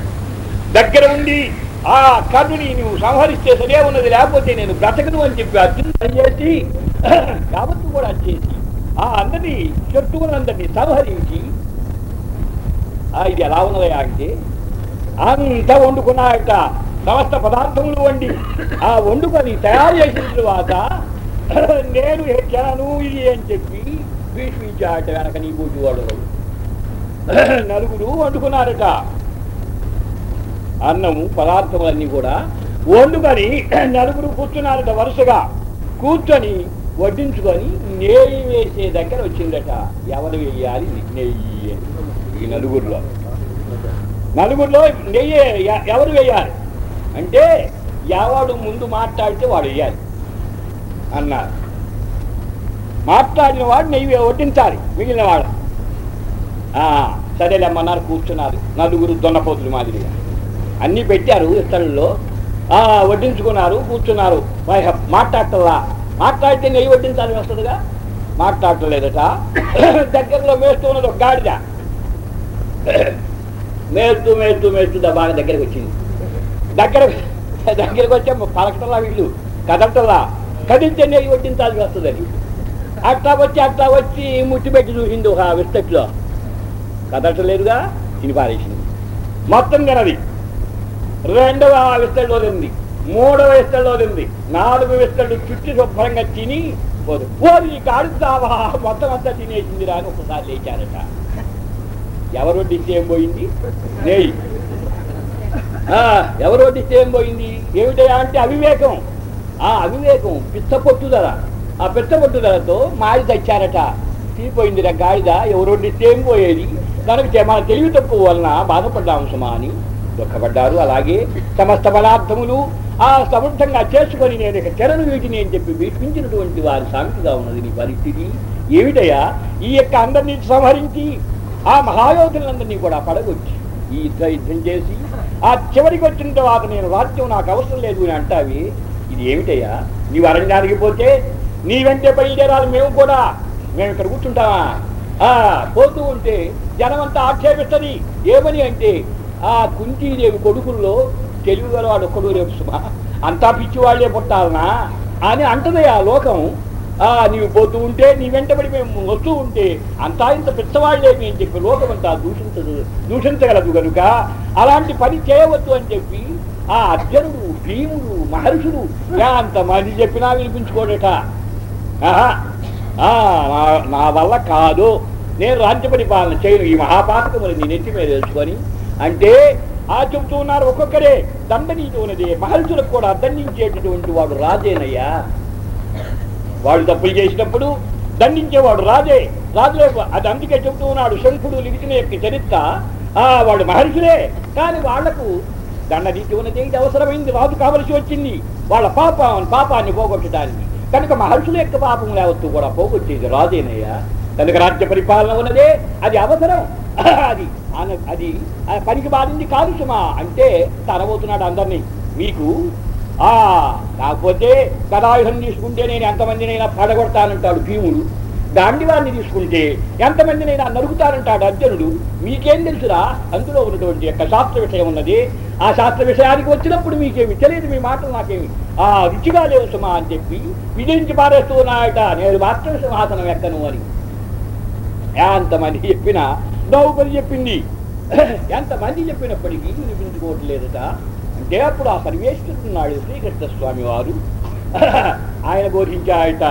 దగ్గర ఉండి ఆ కర్ణుని నువ్వు సంహరిస్తే సరే ఉన్నది లేకపోతే నేను బ్రతకను అని చెప్పి అర్జునుడు చేసి యావత్తు కూడా చేసి ఆ అందరినీ శత్రువులందరినీ సంహరించి ఇది ఎలా ఉన్నదయా అంటే అంత యొక్క సమస్త పదార్థములు వండి ఆ వండుకొని తయారు చేసిన తర్వాత నేను ఎట్లను ఇది అని చెప్పి భీష్మించాట వెనక నీ బూటి నలుగురు వండుకున్నారట. అన్నము పదార్థములన్నీ కూడా వండుకొని నలుగురు కూర్చున్నారట వరుసగా. కూర్చొని వడ్డించుకొని నెయ్యి వేసే దగ్గర వచ్చిందట. ఎవరు వేయాలి? నెయ్యి ఈ నలుగురిలో. నలుగురిలో నెయ్యి ఎవరు వేయాలి? అంటే ఎవడు ముందు మాట్లాడితే వాడు వేయాలి అన్నారు. మాట్లాడిన వాడు నెయ్యి వడ్డించాలి మిగిలిన వాడు. ఆ, సరేలేమన్నారు కూర్చున్నారు. నలుగురు దొన్నపోతులు మాదిరిగా. అన్నీ పెట్టారు ఇతరుల్లో ఆ, వడ్డించుకున్నారు కూర్చున్నారు. పై- మాట్లాడటల్లా మాట్లాడితే నెయ్యి వడ్డించాలని వస్తుందిగా? మాట్లాడటలేదట దగ్గరలో మేస్తూ ఉన్నది ఒక గాడిద. మేస్తూ మేస్తూ మేస్తూ బాగా దగ్గరికి వచ్చింది. దగ్గర దగ్గరికి వచ్చే పలకటల్లా వీళ్ళు. కదటల్లా కదిలితే నెయ్యి వడ్డించాల్సి వస్తుందని. అట్లా వచ్చి అట్లా వచ్చి ముట్టి పెట్టి చూసింది ఒక విస్తట్లో. కదటలేదుగా తిని పారేసింది. మొత్తం తినది. రెండవ విస్తళ్ళు తింది మూడవ విస్తళ్ళు తింది నాలుగు విస్తళ్ళు చుట్టి శుభ్రంగా తిని పోదు. పోదు కాడుతావా మొత్తం అంతా తినేసింది రాని ఒకసారి లేచారట. ఎవరు వడ్డిస్తే ఏం పోయింది? నెయ్యి. ఆ, ఎవరు వడ్డిస్తే ఏం పోయింది? ఏమిటయా అంటే అవివేకం. ఆ అవివేకం పిత్త పొట్టుదల ఆ పిత్త పొట్టుదలతో మాడి తెచ్చారట. తీపోయింది రా గాడిద. ఎవరు వడ్డిస్తే ఏం పోయేది? కనుక మన తెలివి తక్కువ వలన బాధపడ్డాము సుమా అని దుఃఖపడ్డారు. అలాగే సమస్త పదార్థములు ఆ సమర్థంగా చేసుకొని నేను ఇక తెరను వీటిని అని చెప్పి వీపించినటువంటి వారి సాంతిగా ఉన్నది నీ పరిస్థితి. ఏమిటయా ఈ యొక్క అందరినీ సంహరించి ఆ మహాయోధులందరినీ కూడా పడగొచ్చి ఈ యుద్ధ యుద్ధం చేసి ఆ చివరికి వచ్చిన తర్వాత నేను రాజ్యం నాకు అవసరం లేదు అని అంటావి. ఇది ఏమిటయ్యా? నీవు అరణ్యానికి పోతే నీ వెంటే బయలుదేరాలి మేము కూడా. మేము ఇక్కడ కూర్చుంటామా? ఆ పోతూ ఉంటే జనమంతా ఆక్షేపిస్తుంది. ఏమని అంటే ఆ కుంతీదేవి కొడుకుల్లో తెలివి గలవాడు ఒక్కడు రేపు సుమ. అంతా పిచ్చివాళ్ళే పుట్టాలనా? అని అంటది ఆ లోకం. ఆ నీవు పోతూ ఉంటే నీ వెంటబడి మేము వస్తూ ఉంటే అంతా ఇంత పిచ్చవాళ్ళేమి అని చెప్పి లోకమంతా దూషించదు దూషించగలదు కనుక అలాంటి పని చేయవద్దు అని చెప్పి ఆ అర్జునుడు భీముడు అంత మనిషి చెప్పినా వినిపించుకోడట. ఆ, నా- నా వల్ల కాదు. నేను రాజ్య పరిపాలన చేయను. ఈ మహాపాతకములు నీ నెత్తి మీద తెలుసుకొని అంటే ఆ చెబుతూ ఉన్నారు ఒక్కొక్కరే. దండనీతి ఉన్నది మహర్షులకు కూడా దండించేటటువంటి వాడు రాజేనయ్యా. వాడు తప్పులు చేసినప్పుడు దండించేవాడు రాజే. రాజులే అది అందుకే చెబుతూ ఉన్నాడు శంఖుడు లిఖిన యొక్క చరిత్ర. ఆ వాడు మహర్షులే. కానీ వాళ్ళకు దండనీతి ఉన్నది ఇది అవసరమైంది. రాజు కావలసి వచ్చింది. వాళ్ళ పాప పాపాన్ని పోగొట్టడానికి. కనుక మహర్షుల యొక్క పాపం లేవత్తు కూడా పోగొట్టేది రాజేనయ్యా. కనుక రాజ్య పరిపాలన ఉన్నదే అది అవసరం. అది అది పనికి బాధింది కాదు సుమా. అంటే తనబోతున్నాడు అందరినీ. మీకు? ఆ కాకపోతే కథాయుధం తీసుకుంటే నేను ఎంతమందినైనా పడగొడతానంటాడు భీముడు. దాండివాన్ని తీసుకుంటే ఎంతమందినైనా నరుకుతానంటాడు అర్జునుడు. మీకేం తెలుసురా? అందులో ఉన్నటువంటి యొక్క శాస్త్ర విషయం ఉన్నది. ఆ శాస్త్ర విషయానికి వచ్చినప్పుడు మీకేమి తెలియదు మీ మాటలు నాకేమి. ఆ రుచిగా లేవు సుమా అని చెప్పి విజయించి పారేస్తూ ఉన్నాయట నేను మాత్రం సింహాసనం ఎక్కను అని. ఎంతమంది చెప్పినా ద్రౌపది చెప్పింది. ఎంతమంది చెప్పినప్పటికీ వినిపించుకోవట్లేదట. అంటే అప్పుడు ఆ పరివేష్టిస్తున్నాడు శ్రీకృష్ణ స్వామి వారు ఆయన బోధించాయట.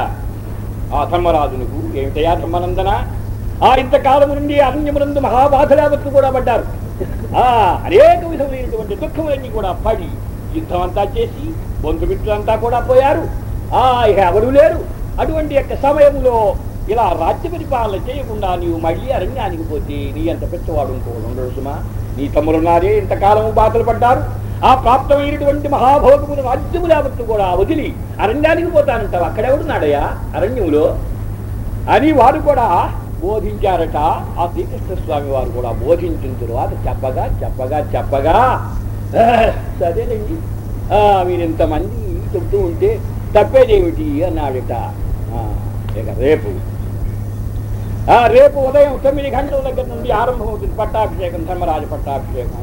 ఆ ధర్మరాజునకు ఏమిటయా ధర్మనందన? ఆ ఇంతకాలం నుండి అరణ్యమునందు మహాబాధలావత్తు కూడా పడ్డారు. ఆ అనేక విధములైనటువంటి దుఃఖములన్నీ కూడా పడి యుద్ధం అంతా చేసి బంధుమిత్రులంతా కూడా పోయారు. ఆ ఎవరు లేరు. అటువంటి యొక్క సమయంలో ఇలా రాజ్య పరిపాలన చేయకుండా నీవు మళ్ళీ అరణ్యానికి పోతే నీ అంత పెద్దవాడు ఇంకోడు ఉండడు సుమా. నీ తమ్ములున్నారే ఇంతకాలము బాధలు పడ్డారు. ఆ ప్రాప్తమైనటువంటి మహాభోగములు రాజ్యము లేవత్తు కూడా వదిలి అరణ్యానికి పోతానంటావు. అక్కడెవడున్నాడయా అరణ్యములో అని వారు కూడా బోధించారట. ఆ శ్రీకృష్ణ స్వామి వారు కూడా బోధించిన తరువాత చెప్పగా చెప్పగా చెప్పగా సరేనండి మీరు ఇంతమంది చెప్తూ ఉంటే తప్పేదేమిటి? అన్నాడట. ఇక రేపు రేపు ఉదయం తొమ్మిది గంటల దగ్గర నుండి ఆరంభమవుతుంది పట్టాభిషేకం ధర్మరాజు పట్టాభిషేకం.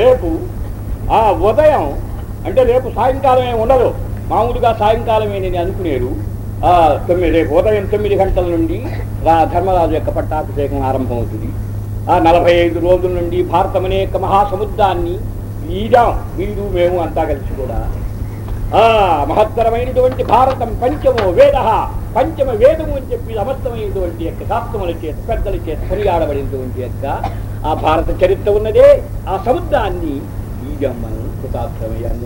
రేపు ఆ ఉదయం అంటే రేపు సాయంకాలం ఏమి ఉండదు. మామూలుగా సాయంకాలమే నేను అనుకునేరు ఆ తొమ్మిది రేపు ఉదయం తొమ్మిది గంటల నుండి ధర్మరాజు యొక్క పట్టాభిషేకం ఆరంభమవుతుంది. ఆ నలభై ఐదు రోజుల నుండి భారతం అనేక మహాసముద్రాన్ని ఈదాం మీరు మేము అంతా కలిసి కూడా ఆ మహత్తరమైనటువంటి భారతం పంచమో వేద. పంచమ వేదము అని చెప్పి అమర్థమైనటువంటి యొక్క శాస్త్రముల చేత పెద్దల చేత కొనియాడబడినటువంటి యొక్క ఆ భారత చరిత్ర ఉన్నదే. ఆ సముద్రాన్ని ఈగాం మనం కృతార్థమయ్యాం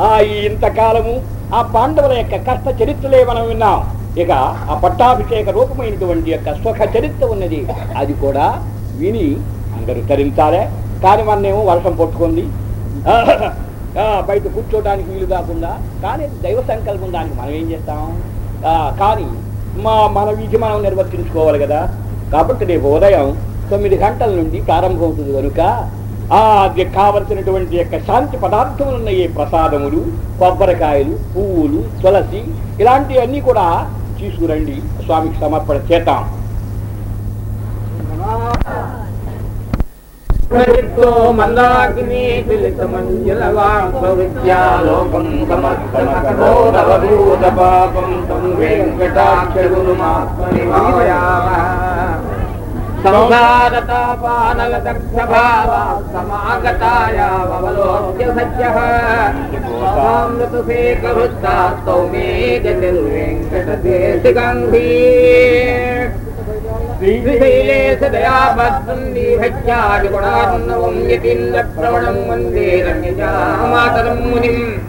ఆ ఈ ఇంతకాలము ఆ పాండవుల యొక్క కష్ట చరిత్రలే మనం విన్నాం. ఇక ఆ పట్టాభిషేక రూపమైనటువంటి యొక్క సుఖ చరిత్ర ఉన్నది. అది కూడా విని అందరూ తరించాలే. కానీ మనమేమో వర్షం పట్టుకుంది. బయట కూర్చోడానికి వీలు కాకుండా కానీ దైవ సంకల్పం దానికి మనం ఏం చేస్తాం? కానీ మా మన విధి మనం నిర్వర్తించుకోవాలి కదా. కాబట్టి రేపు ఉదయం తొమ్మిది గంటల నుండి ప్రారంభమవుతుంది కనుక ఆ అది కావలసినటువంటి యొక్క శాంతి పదార్థములు ఉన్న ఈ ప్రసాదములు కొబ్బరికాయలు పువ్వులు తులసి ఇలాంటివన్నీ కూడా తీసుకురండి. స్వామికి సమర్పణ చేతాం ప్రయుక్తో మందాగ్ని పిలిత మంజుల వాంసవిద్యాలోకం సమస్తమకఠోరవభూత పాపం తం వెంకటాక్షగురుమాత్మని సంసారతాపానల దక్ష భావ సమాగతాయావలోక్య సత్యః స్వామృత శేఖరుస్తాస్తౌ మే గతిర్వెంకటదేశికాంధీ యతీంద్రప్రవణం వందే రమ్యజామాతరం మునిం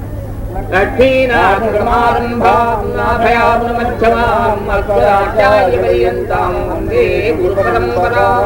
లక్ష్మీనాథమారంభాయామధ్యమాం అస్మదాచార్యపర్యంతాం వందే గురుపరంపరాం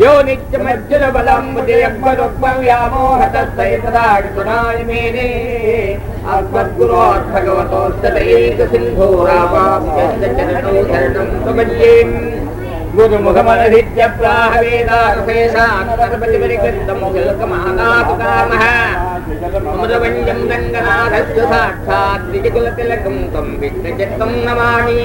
यो नित्यमज्जनबलम् व्यामोहतस्तैतदार्जुनाय मेने अस्मद्गुरोः भगवतोस्तदैकसिन्धोरापाप्यश्चरणो शरणम् समन्येम् गुरुमुखमनभिद्य प्राह वेदारपेशात्तर्पतिपरिकृतमुखिलकमहनाथकामः अमृतवञ्जं रङ्गनाथस्य साक्षात् विजकुलतिलकं तं विघ्नचित्तं नमामि।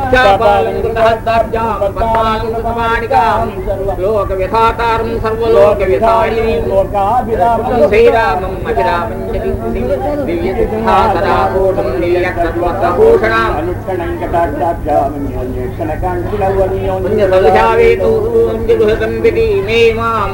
पद्मालङ्कृतहस्ताभ्याम् लोकव्यथातारम् सर्वलोकव्यथायिनीम् श्रीरामम् अभिरामम् च दिव्यसिद्धासनाकोटम् नीलकर्वसभूषणाम् अनुक्षणम् कटाक्षाभ्याम् मे माम्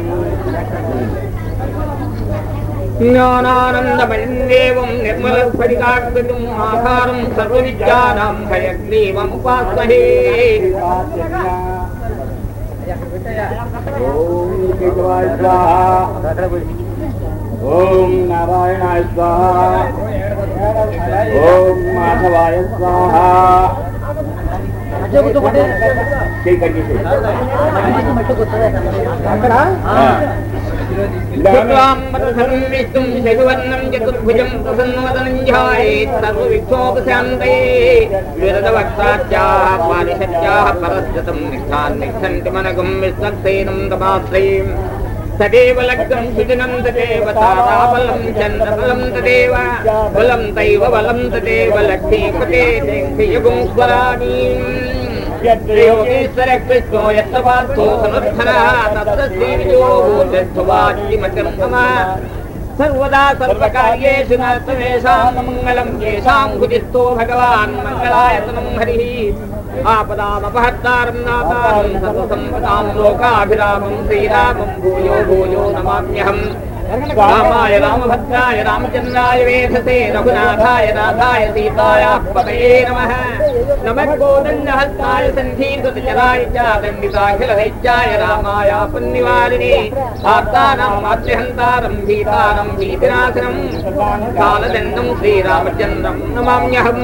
జ్ఞానానందమయం దేవం నిర్మలస్ఫటికాకృతిం ఆధారం సర్వవిద్యానాం హయగ్రీవం ఉపాస్మహే ఓం నారాయణాయ స్వాహ. ఓం మాధవాయ స్వాహ. చేయి चतुर्भुजम् प्रसन्वदनम् ध्याये सर्वविश्वरदवक्त्राः परस्तान् निश्चन्ति मनकम् विश्व तदेव लग्नम् सुजनन्ददेव बलन्तैव बलं तदेव लक्ष्मीपते स्वराणीम् योगेश्वर कृष्णो यत्तवार्थो समर्थनः तत्र श्रीविजो भूतस्थवाचिमचम् सर्वदा भगवान् मङ्गलायतनम् हरिः आपदामपहर्तारम् नातारम् भूयो भूयो नमाम्यहम्। రామాయ రామభద్రాయ రామచంద్రాయ వేధసే రఘునాథాయ నాథాయ సీతాయాः పతయే నమः. నమः కోదండహస్తాయ చ దండితాఖిలదైత్యాయ రామాయ పన్నివారిణి. ఆర్తానాం మాతృహంతారం భీతానం భీతినాశనం కాలదండం శ్రీరామచంద్రం నమామ్యహం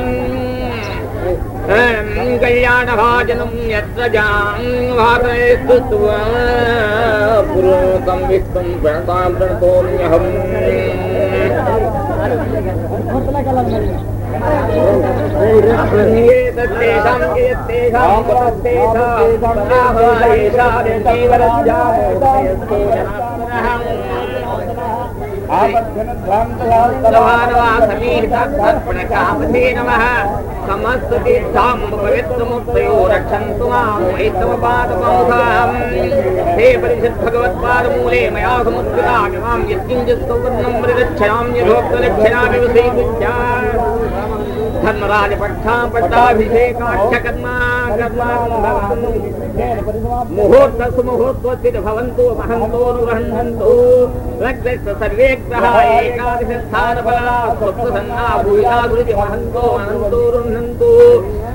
कल्याणभाजनं यत्रजां वातयस्तुत्वा पुरोकं विक्तं प्रणतां प्रणतोम्यहम् एतत्तेषां यत्तेषां तेषां జీవరజ్జాయస్తు జనార్దనః సమానవాసమీర్పణకామధే హే పరిషత్ భగవత్పాదమూలే మయా సముద్రామి మాం యత్కించిత్ ప్రదక్షిణాం कर्मलानि पक्षा पट्टाभिषेकाक्षकर्मा कर्मा मुहूर्तस्तु मुहूर्त भवन्तो महन्तो निरुह्णन्तु सर्वे क्रः एकाभूति वहन्तो महन्तोरुन्तु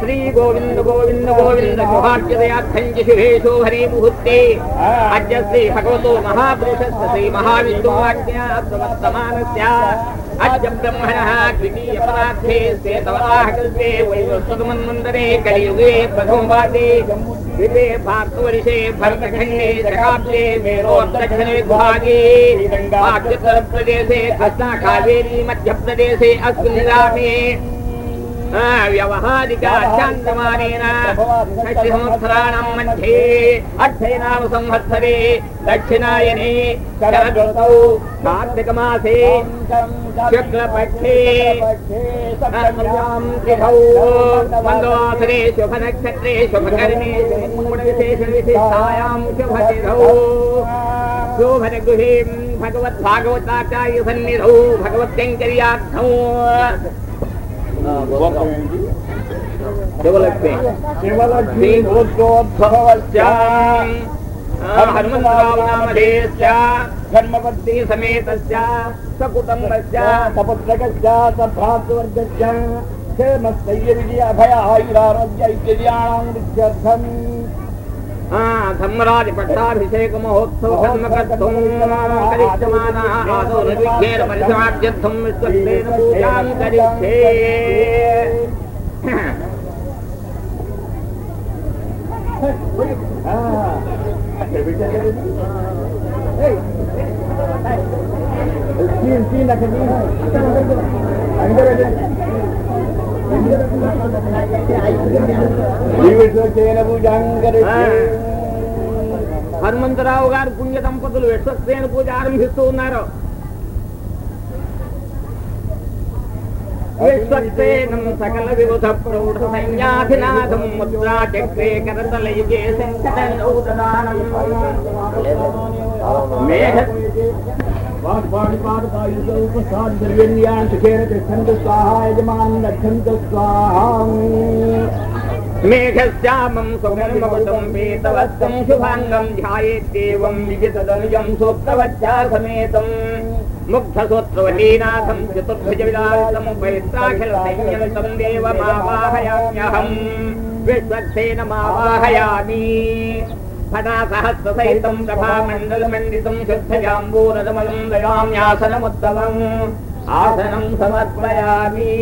श्री गोविंद गोविंद गोविंद गुहार्चतयाथंजिशिरेशो हरी मुहूर्ते अद्य श्री भगवत महापुरुष श्री महाविष्णुवाज्ञाप्रवर्तमानस्य अद्य ब्रह्मणः द्वितीयपरार्थे कलियुगे प्रथमपादे दिवे भारतवर्षे भरतखंडे शकाब्दे मेरोत्तरखण्डे गुहागे आद्यतरप्रदेशे कावेरी व्यवहारिकाच्छान्तमानेन शान्तमानेन मध्ये अक्षै दक्षिणायने शरदृतौ कार्तिकमासे शुक्लपक्षे त्रिभौ मन्दवासरे शुभनक्षत्रे शुभकर्मे मूढविशेषविशिष्टायाम् शुभतिथौ शोभनगृहे भगवद्भागवताचार्यसन्निधौ भगवत्यङ्कर्यार्थौ धर्मवर्ती हनुमन्तरावनामधेयस्य धर्मपत्नी समेतस्य सकुटुम्बस्य सपुत्रकस्य अभय आयुरारोग्य इत्यर्याणां मृत्यर्थम् धर्मराज पट्टाभिषेक महोत्सव धर्मकर्तुं करिष्यमानाः आदौ रविघ्नेन परिसमाद्यर्थं विश्वस्तेन पूजां హనుమంతరావు గారు పుణ్య దంపతులు విశ్వసేన పూజ ఆరంభిస్తూ ఉన్నారు. విశ్వక్సేనం సకల వివధ ప్రౌఢ సైన్యాధినాథం ముద్రా చక్రే కరతలయుగే సంకటనౌదనానం మేఘ मेघश्यामम् सुगन्मतम् पेतवत्तम् शुभाङ्गम् ध्यायेत्येवम् विहितदनुजम् सूक्तवच्चा समेतम् मुग्धसूत्र चतुर्थजविदायत्राखलम् देवमावाहयाम्यहम्। विश्वक्षेन मावाहयामि फटासहस्तसहितम् प्रभामण्डल मण्डितम् दयाम्यासनमुत्तमम्। आसनम् समर्पयामि।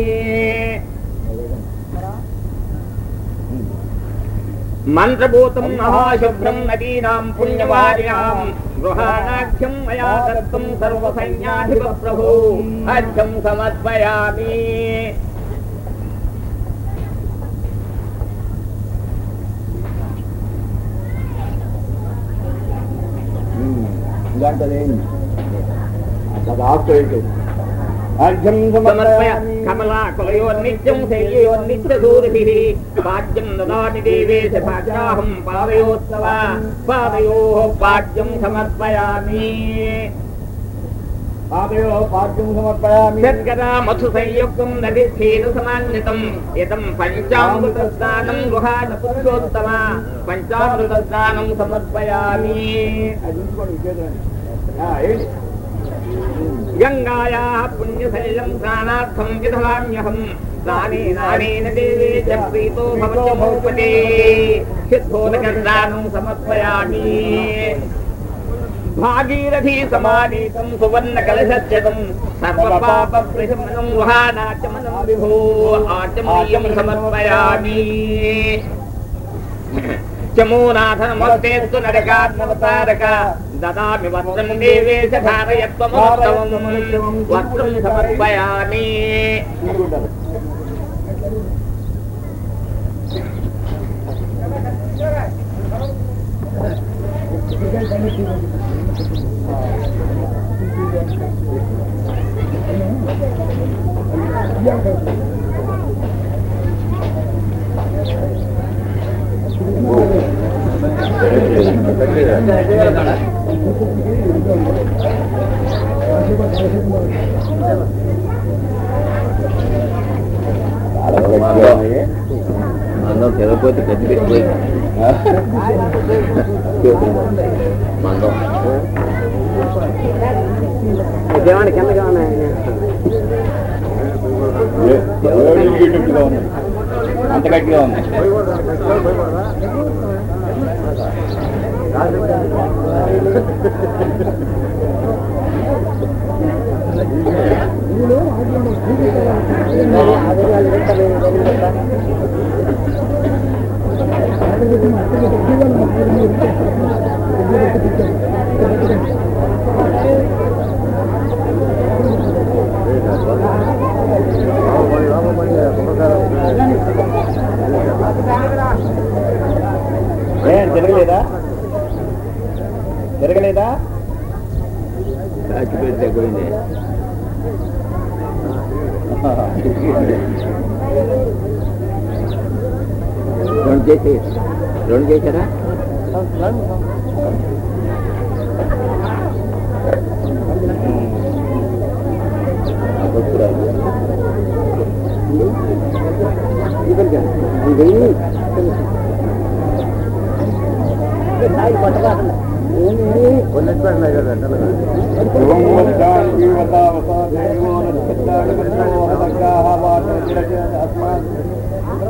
ఆసనం సమర్పయామి మంత్రభూతం మహాశుభ్రం నదీనాం పుణ్యవార్యాం గృహాణాఖ్యం మయా దత్తం సర్వసైన్యాధిప ప్రభో అర్ఘ్యం సమర్పయామి అర్ఘ్యం సమర్పయ సమర్పయామి కమలాకులయోర్నిత్యం శైల్యోర్నిత్యసూరిభిः పాద్యం దదామి దేవేశ పాద్యాహం పాదయోత్సవ పాదయోः పాద్యం సమర్పయామి పాదయో పాద్యం సమర్పయామి షడ్గదా మధు సంయుక్తం నదిస్థేన సమాన్వితం ఇదం పంచామృత స్నానం गङ्गायाः पुण्यशैलं प्राणार्थं विधवाम्यहम् दानेनानेन देवे च प्रीतो भागीरथी समानीतं सुवर्णकलशच्युतं सर्वपापप्रशमनं वहानाचमनं विभो। आचमनीयं समर्पयामि। సిద్ధోదకర్దానం సమర్పయామి నరకాత్మవతారక దదామి వస్త్రం దేవేశ ధారయత్వమోత్తమం వస్త్రం సమర్పయామి. తీసుకుంటారు మందం తిరగపోతే గట్టి పెట్టిపోయి మందం దేవానికి కిందగా ఉన్నాయి గట్టిగా ఉంది అంత గట్టిగా ఉంది. ఏం తిరగలేదా తిరగలేదా కాచి పెడితే పోయింది రెండు చేసి రెండు చేశారా ఇద్దరు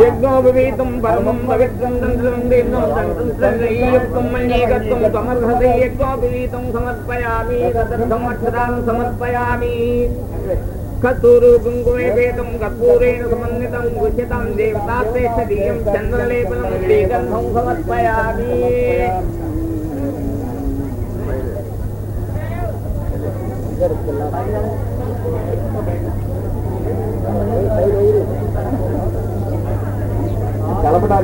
യജ്ഞോപവീതം പരമം പവിത്രന്തന്ത്രയുക്തം മഞ്ഞീകർത്തും സമർഹസേ യജ്ഞോപവീതം സമർപ്പയാമി തദർത്ഥമക്ഷതാം സമർപ്പയാമി कस्तूरुगुङ्गुवेदं कपूरेण समन्वितं भूषितं देवताश्रेष्ठदीयं चन्द्रलेपनं श्रीगन्धं समर्पयामि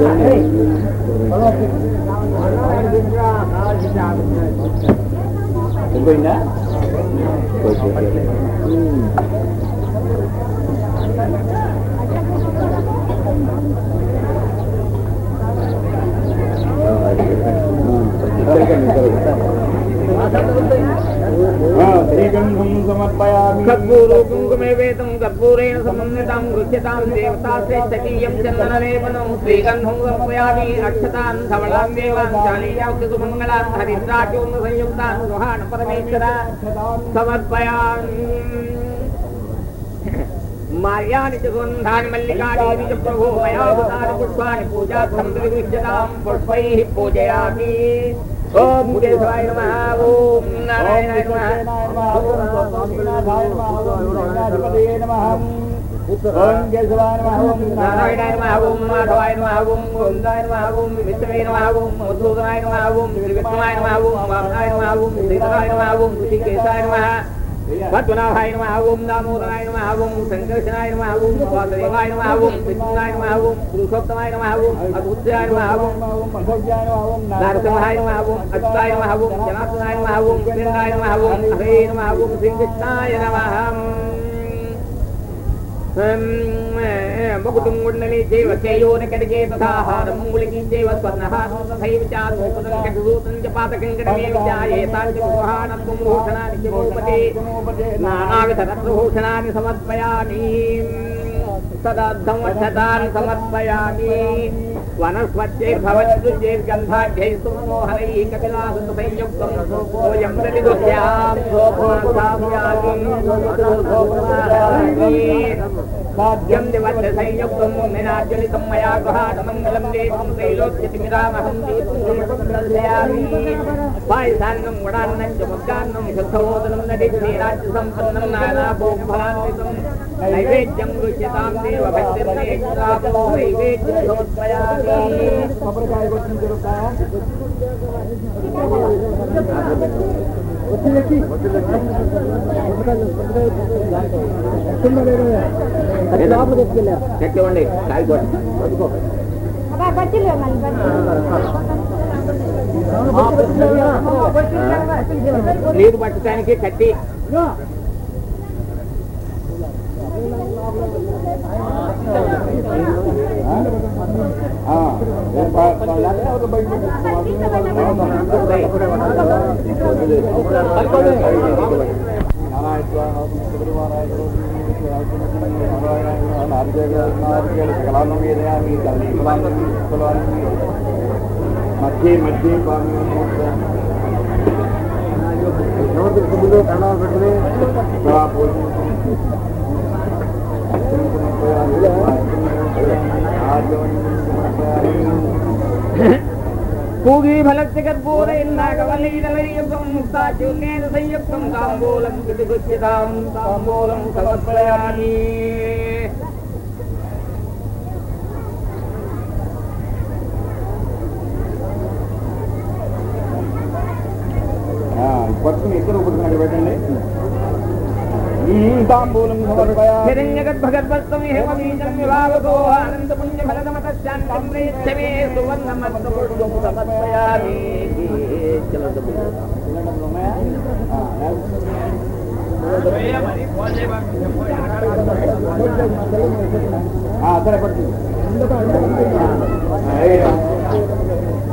శ్రీగంధం సమర్పయామి కలపడానికి ఏమి లేదు ఈ हाँ, श्रीगन्धं समर्पयामि कपूरकुङ्कुमे वेदं कर्पूरेण समन्वितां गृह्यतां देवता श्रेष्ठकीयं मार्याणि च सुगन्धानि मल्लिकानि च प्रभो मया पुष्पाणि पूजार्थं पुष्पैः पूजयामि। చ ప్రభో మయా భూతాని పుష్పాని పూజార్థం ప్రవిగృహ్యతాం పుష్పైః పూజయామి ఓం కేశవాయ నమః ఓం నారాయణాయ నమః నారాయణాయ నమః ఓం మాధవాయ నమః ఓం గోవిందాయ నమః ఓం విష్ణవే నమః ఓం మధుసూదనాయ నమః ఓం త్రివిక్రమాయ నమః ఓం వామనాయ నమః ఓం శ్రీధరాయ నమః ఓం ఋషికేశాయ నమః పద్మనాభాయ నమః ఓం దామోదరాయ నమః ఓం సంకర్షణాయ నమః ఓం వాసుదేవాయ నమః ఓం విష్ణునాయ నమః ఓం పురుషోత్తమాయ నమః ఓం అద్భుతాయ నమః ఓం నరసింహాయ నమః ఓం అచ్యుతాయ నమః ఓం జనార్దనాయ నమః ఓం వీరాయ నమః ఓం मुकुटुम् उन्नमेत्यैव सेयोनकटके तथा हारमङ्गुलिकीत्यैव स्वर्णहारं तथैव चारूपदं कटरूपं च पातकङ्कटमे विचायेतानि गुहाणं कुम्भूषणानि च गोपते नानाविधरत्नभूषणानि समर्पयामि तदर्थमक्षतान् समर्पयामि वनस्पत्यैर्भवत्युज्यैर्गन्धाढ्यैः सुमनोहरैः कपिलासुसंयुक्तं सोऽयं प्रतिदुभ्यां सोऽपोस्थाप्यामि दाद्यं दिवत्रसंयुक्तं मेनाज्जलितं मया गुहानमङ्गलं देवं त्रैलोक्यतिमिरामहं दीपयामि पायसान्नं गुणान्नं च मुद्गान्नं शुद्धोदनं नडिग्नीराज्यसम्पन्नं नानाभोग्भान्वितं। नैवेद्यं गृह्यतां देव भक्तिर्नेत्रापो नैवेद्योत्पयामि గుడాన్నం చ నీరు పట్టడానికి కట్టి మధ్య మధ్య పూగి ఫలక్తి కర్పూర నాగవల్లీదలయుక్తం ముక్తాచ్యుర్ణేన సంయుక్తం తాంబూలం కృతిగుచ్చితాం తాంబూలం సమర్పయామి పట్టుకుని ఇద్దరు పట్టుకుని ताम्बूलम् समर्पया हिरण्यगद्भगद्वस्तम् हेमबीजम् विभावतो आनन्दपुण्यफलदमतस्यान्तं प्रेच्छमे सुवर्णमस्तपुष्पं समर्पयामि चलतु हाँ सर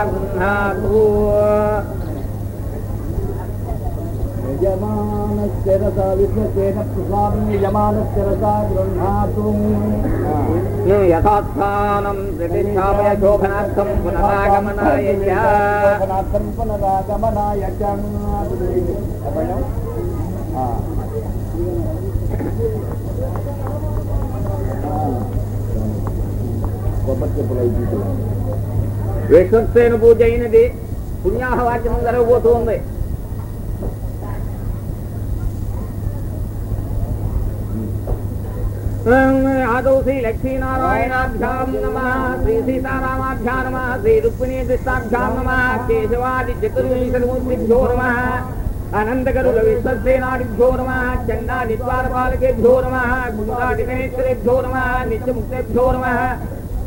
ักนาตัวยามานัสเจรจาลิสเจนัสสามียามานัสเจรจากรณาตุงนี่ยถาสานัมสิทิชาเมโชภนัสัมปนรากรรมนายจัภนัสัมปนรากรรมนายจังอะไรเนาะอ่าบทบัญญัติอะไรดีกว่า తీసుకురండి. విశ్వక్సేన పూజ అయినది పుణ్యాహవాక్యం జరగబోతుంది ఆదౌ శ్రీ లక్ష్మీనారాయణాభ్యాం నమ శ్రీ సీతారామాభ్యా నమ శ్రీ రుక్మిణీ కృష్ణాభ్యాం నమ కేశవాది చతుర్వింశతిభ్యో నమ అనంతగరుల విశ్వసేనాదిభ్యో నమ చండాది ద్వారపాలకేభ్యో నమ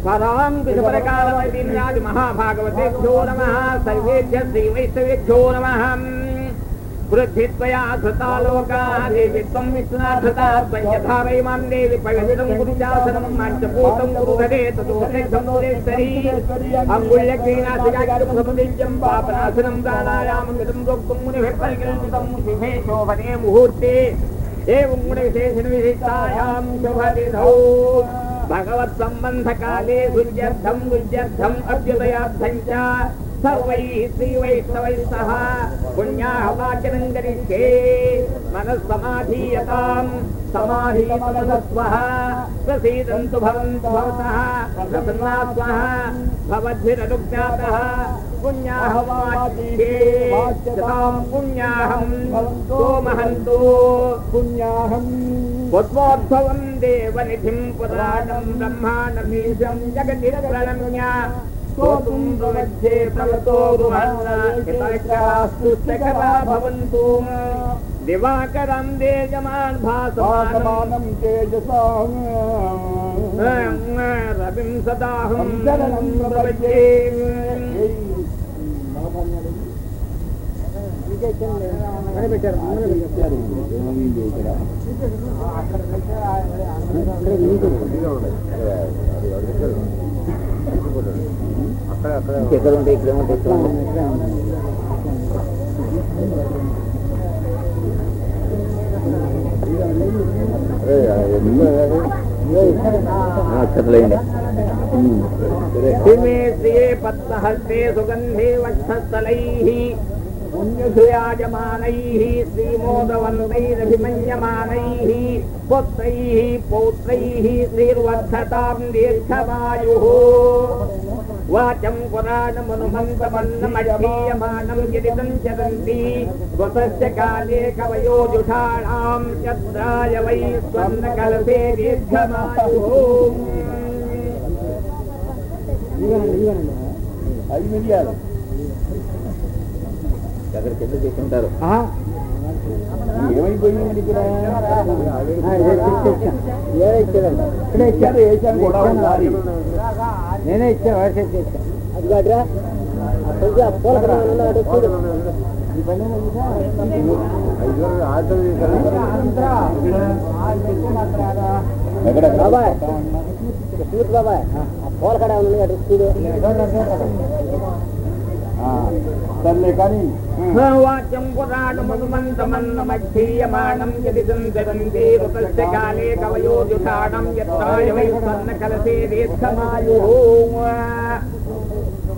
पराङ्कुशप्रकालवतीन्याज महाभागवतेभ्यो नमः। सर्वेभ्य श्रीवैष्णवेभ्यो नमः। धृता देवि त्वं विष्णुना धृता त्वयथा वै माँ देवि पवित्रं गुरुचासनं गुरुधरे पापनाशनं प्राणायामं गतं रोक्तुं शोभने मुहूर्ते एवं भगवत्सम्बन्धकाले गुञ्जर्थम् गुञ्ज्यर्थम् अभ्युदयार्थम् च सर्वैः श्रीवैस्तवैस्तः पुण्याः वाच्यङ्गरिष्ये करिष्ये समाधीयताम् समाधीत प्रसीदन्तु भवन्तु भवतः प्रसन्ना स्वः भवद्भिरनुज्ञातः पुण्याः वाचीहेताम् पुण्याहम् भवन्तो महन्तो पुण्याहम् उद्वोत्सवम् देवनिधिम् पुराणम् ब्रह्माणमीशम् नीजम् जगतिरम्या स्वतुं दुमध्ये प्रगतो गुमन्नास्तु सकला भवन्तु दिवाकरं देजमान् भासमानं तेजसाम् रविं सदाहं शरणं प्रभजे अरे बेटा अरे बेटा अरे बेटा ఎక్కడ ఉంటాయి ఇక్కడ ఉంటాయి ఇక్కడ ఉంటాయి. అక్కర్లేండి హిమే శ్రియే పద్మహస్తే సుగంధే వక్షస్థలైః पुण्यसुयाजमानैः श्रीमोदवन्तैरभिमन्यमानैः पुत्रैः, पौत्रैः, श्रीर्वर्धतां दीर्घवायुः। वाचं पुराणमनुमन्तपन्नमक्षीयमाणं यदिदं चरन्ति वसस्य काले कवयोजुषाणां चत्राय वै स्वर्णकलसे दीर्घवायुः। దీర్ఘమాయుః ఐదు మిలియాలు అక్కడ చెట్లు తీసుకుంటారు ఏమైపోయింది ఇక్కడ ఇక్కడే ఇచ్చారు. వేసాను కూడా నేనే ఇచ్చా వాడి చేతి ఇచ్చా అది కాదురా. కొంచెం పూల ఎక్కడ? బాబాయ్. బాబాయ్. ఆ పూల కడ ఉంది? అటు చూడు. तन्ने करी वाच्यं पुराणमनुमन्तमन्नमध्यीयमाणं यदि सञ्चरन्ति ऋतस्य काले कवयो जुषाणं यत्राय वै स्वर्णकलसे देशमायुः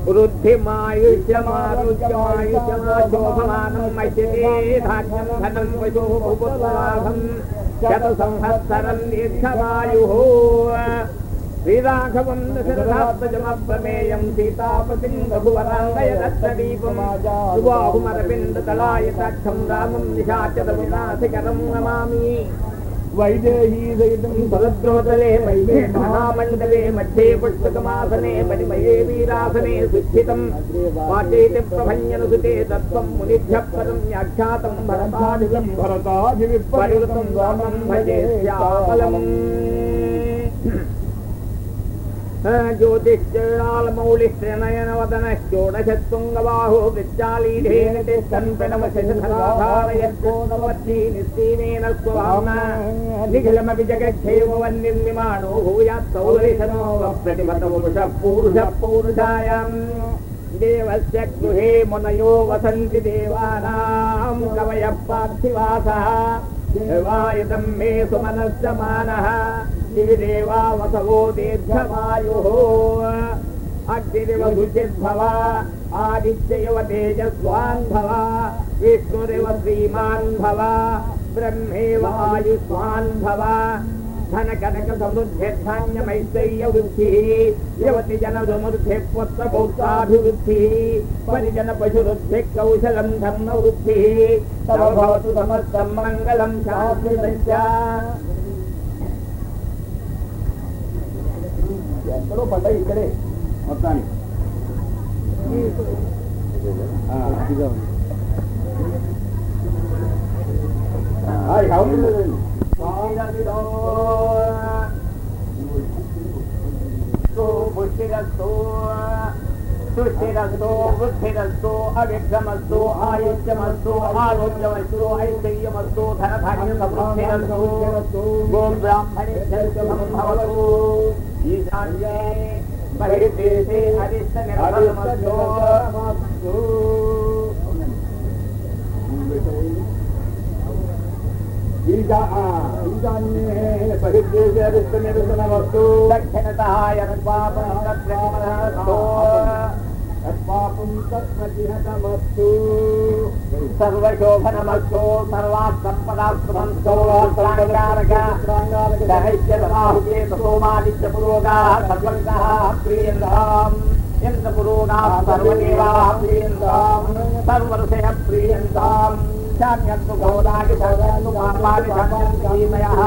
वृद्धिमायुष्यमारुज्यमायुष्यमाशोभमानं मह्यते धान्यं धनं वशो भुवत्वाहं शतसंहत्सरं दीर्घमायुः శ్రీరాఘవం దశరథాత్మజమప్రమేయం సీతాపతిం రఘువరాంగయ దత్తదీపం శుభాహుమరవిందదళాయతాక్షం రామం నిశాచర వినాశకరం నమామి. వైదేహీ సహితం భరద్రోతలే మైమే మహామండలే మధ్యే పుష్పకమాసనే మణిమయే వీరాసనే సుస్థితం వాచేతి ప్రభంజనసుతే తత్వం మునిభ్య పదం వ్యాఖ్యాతం భరతాదివం భరతాది పరివృతం రామం భజే శ్యామలం. ज्योतिश्चालमौलिः चोडश तुङ्गबाहुः निखिलमभिजगवन्निर्मिमाणो पूरुषः पौरुषायाम् देवस्य गृहे मुनयो वसन्ति देवानाम् कवयः पार्थिवासः वायतम् मे सुमनश्च मानः दिविदेवा वसवो दीर्घवायुः अग्निरिव भुजिर्भव आदित्ययव तेजस्वान् भव, विष्णुरिव श्रीमान् भव, ब्रह्मेव आयुष्मान् भव। धनकनकसमृद्धिर्धान्यमैत्रयवृद्धिः, यवति जनसमृद्धिः पुत्रपौत्राभिवृद्धिः परिजनपशुरुद्धिः कौशलम् धर्मवृद्धिः। तव भवतु समस्तं मङ्गलम् शास्त्रिदश्च ఎక్కడో పడ్డ ఇక్కడే మొత్తానికి ఆ, ఆ, ఇక అవును లేదండి. పుష్టిరస్తో సుష్టిరస్తో వృద్ధిరస్తో అవిఘ్నమస్తో ఆయుష్యమస్తో ఆరోగ్యమస్తో ఐశ్వర్యమస్తో ధనధాన్య సమృద్ధిరస్తో గోం बहिर्देशे अरिष्ट निर्मलमस्तु बहिर्देशे अरिष्ट निर्मलमस्तु दक्षिणतः यन्वापनः अस्माकं तत् प्रतिहतवस्तु सर्वशोभनमर्थो सर्वात्सम्पदा पुरोगाः भगवन्तः प्रियन्दाम् यन्त्रपुरोगाः सर्वेवाः प्रियन् सर्वषयः प्रियन्तां चा यन्तु गौदानि सर्वमयः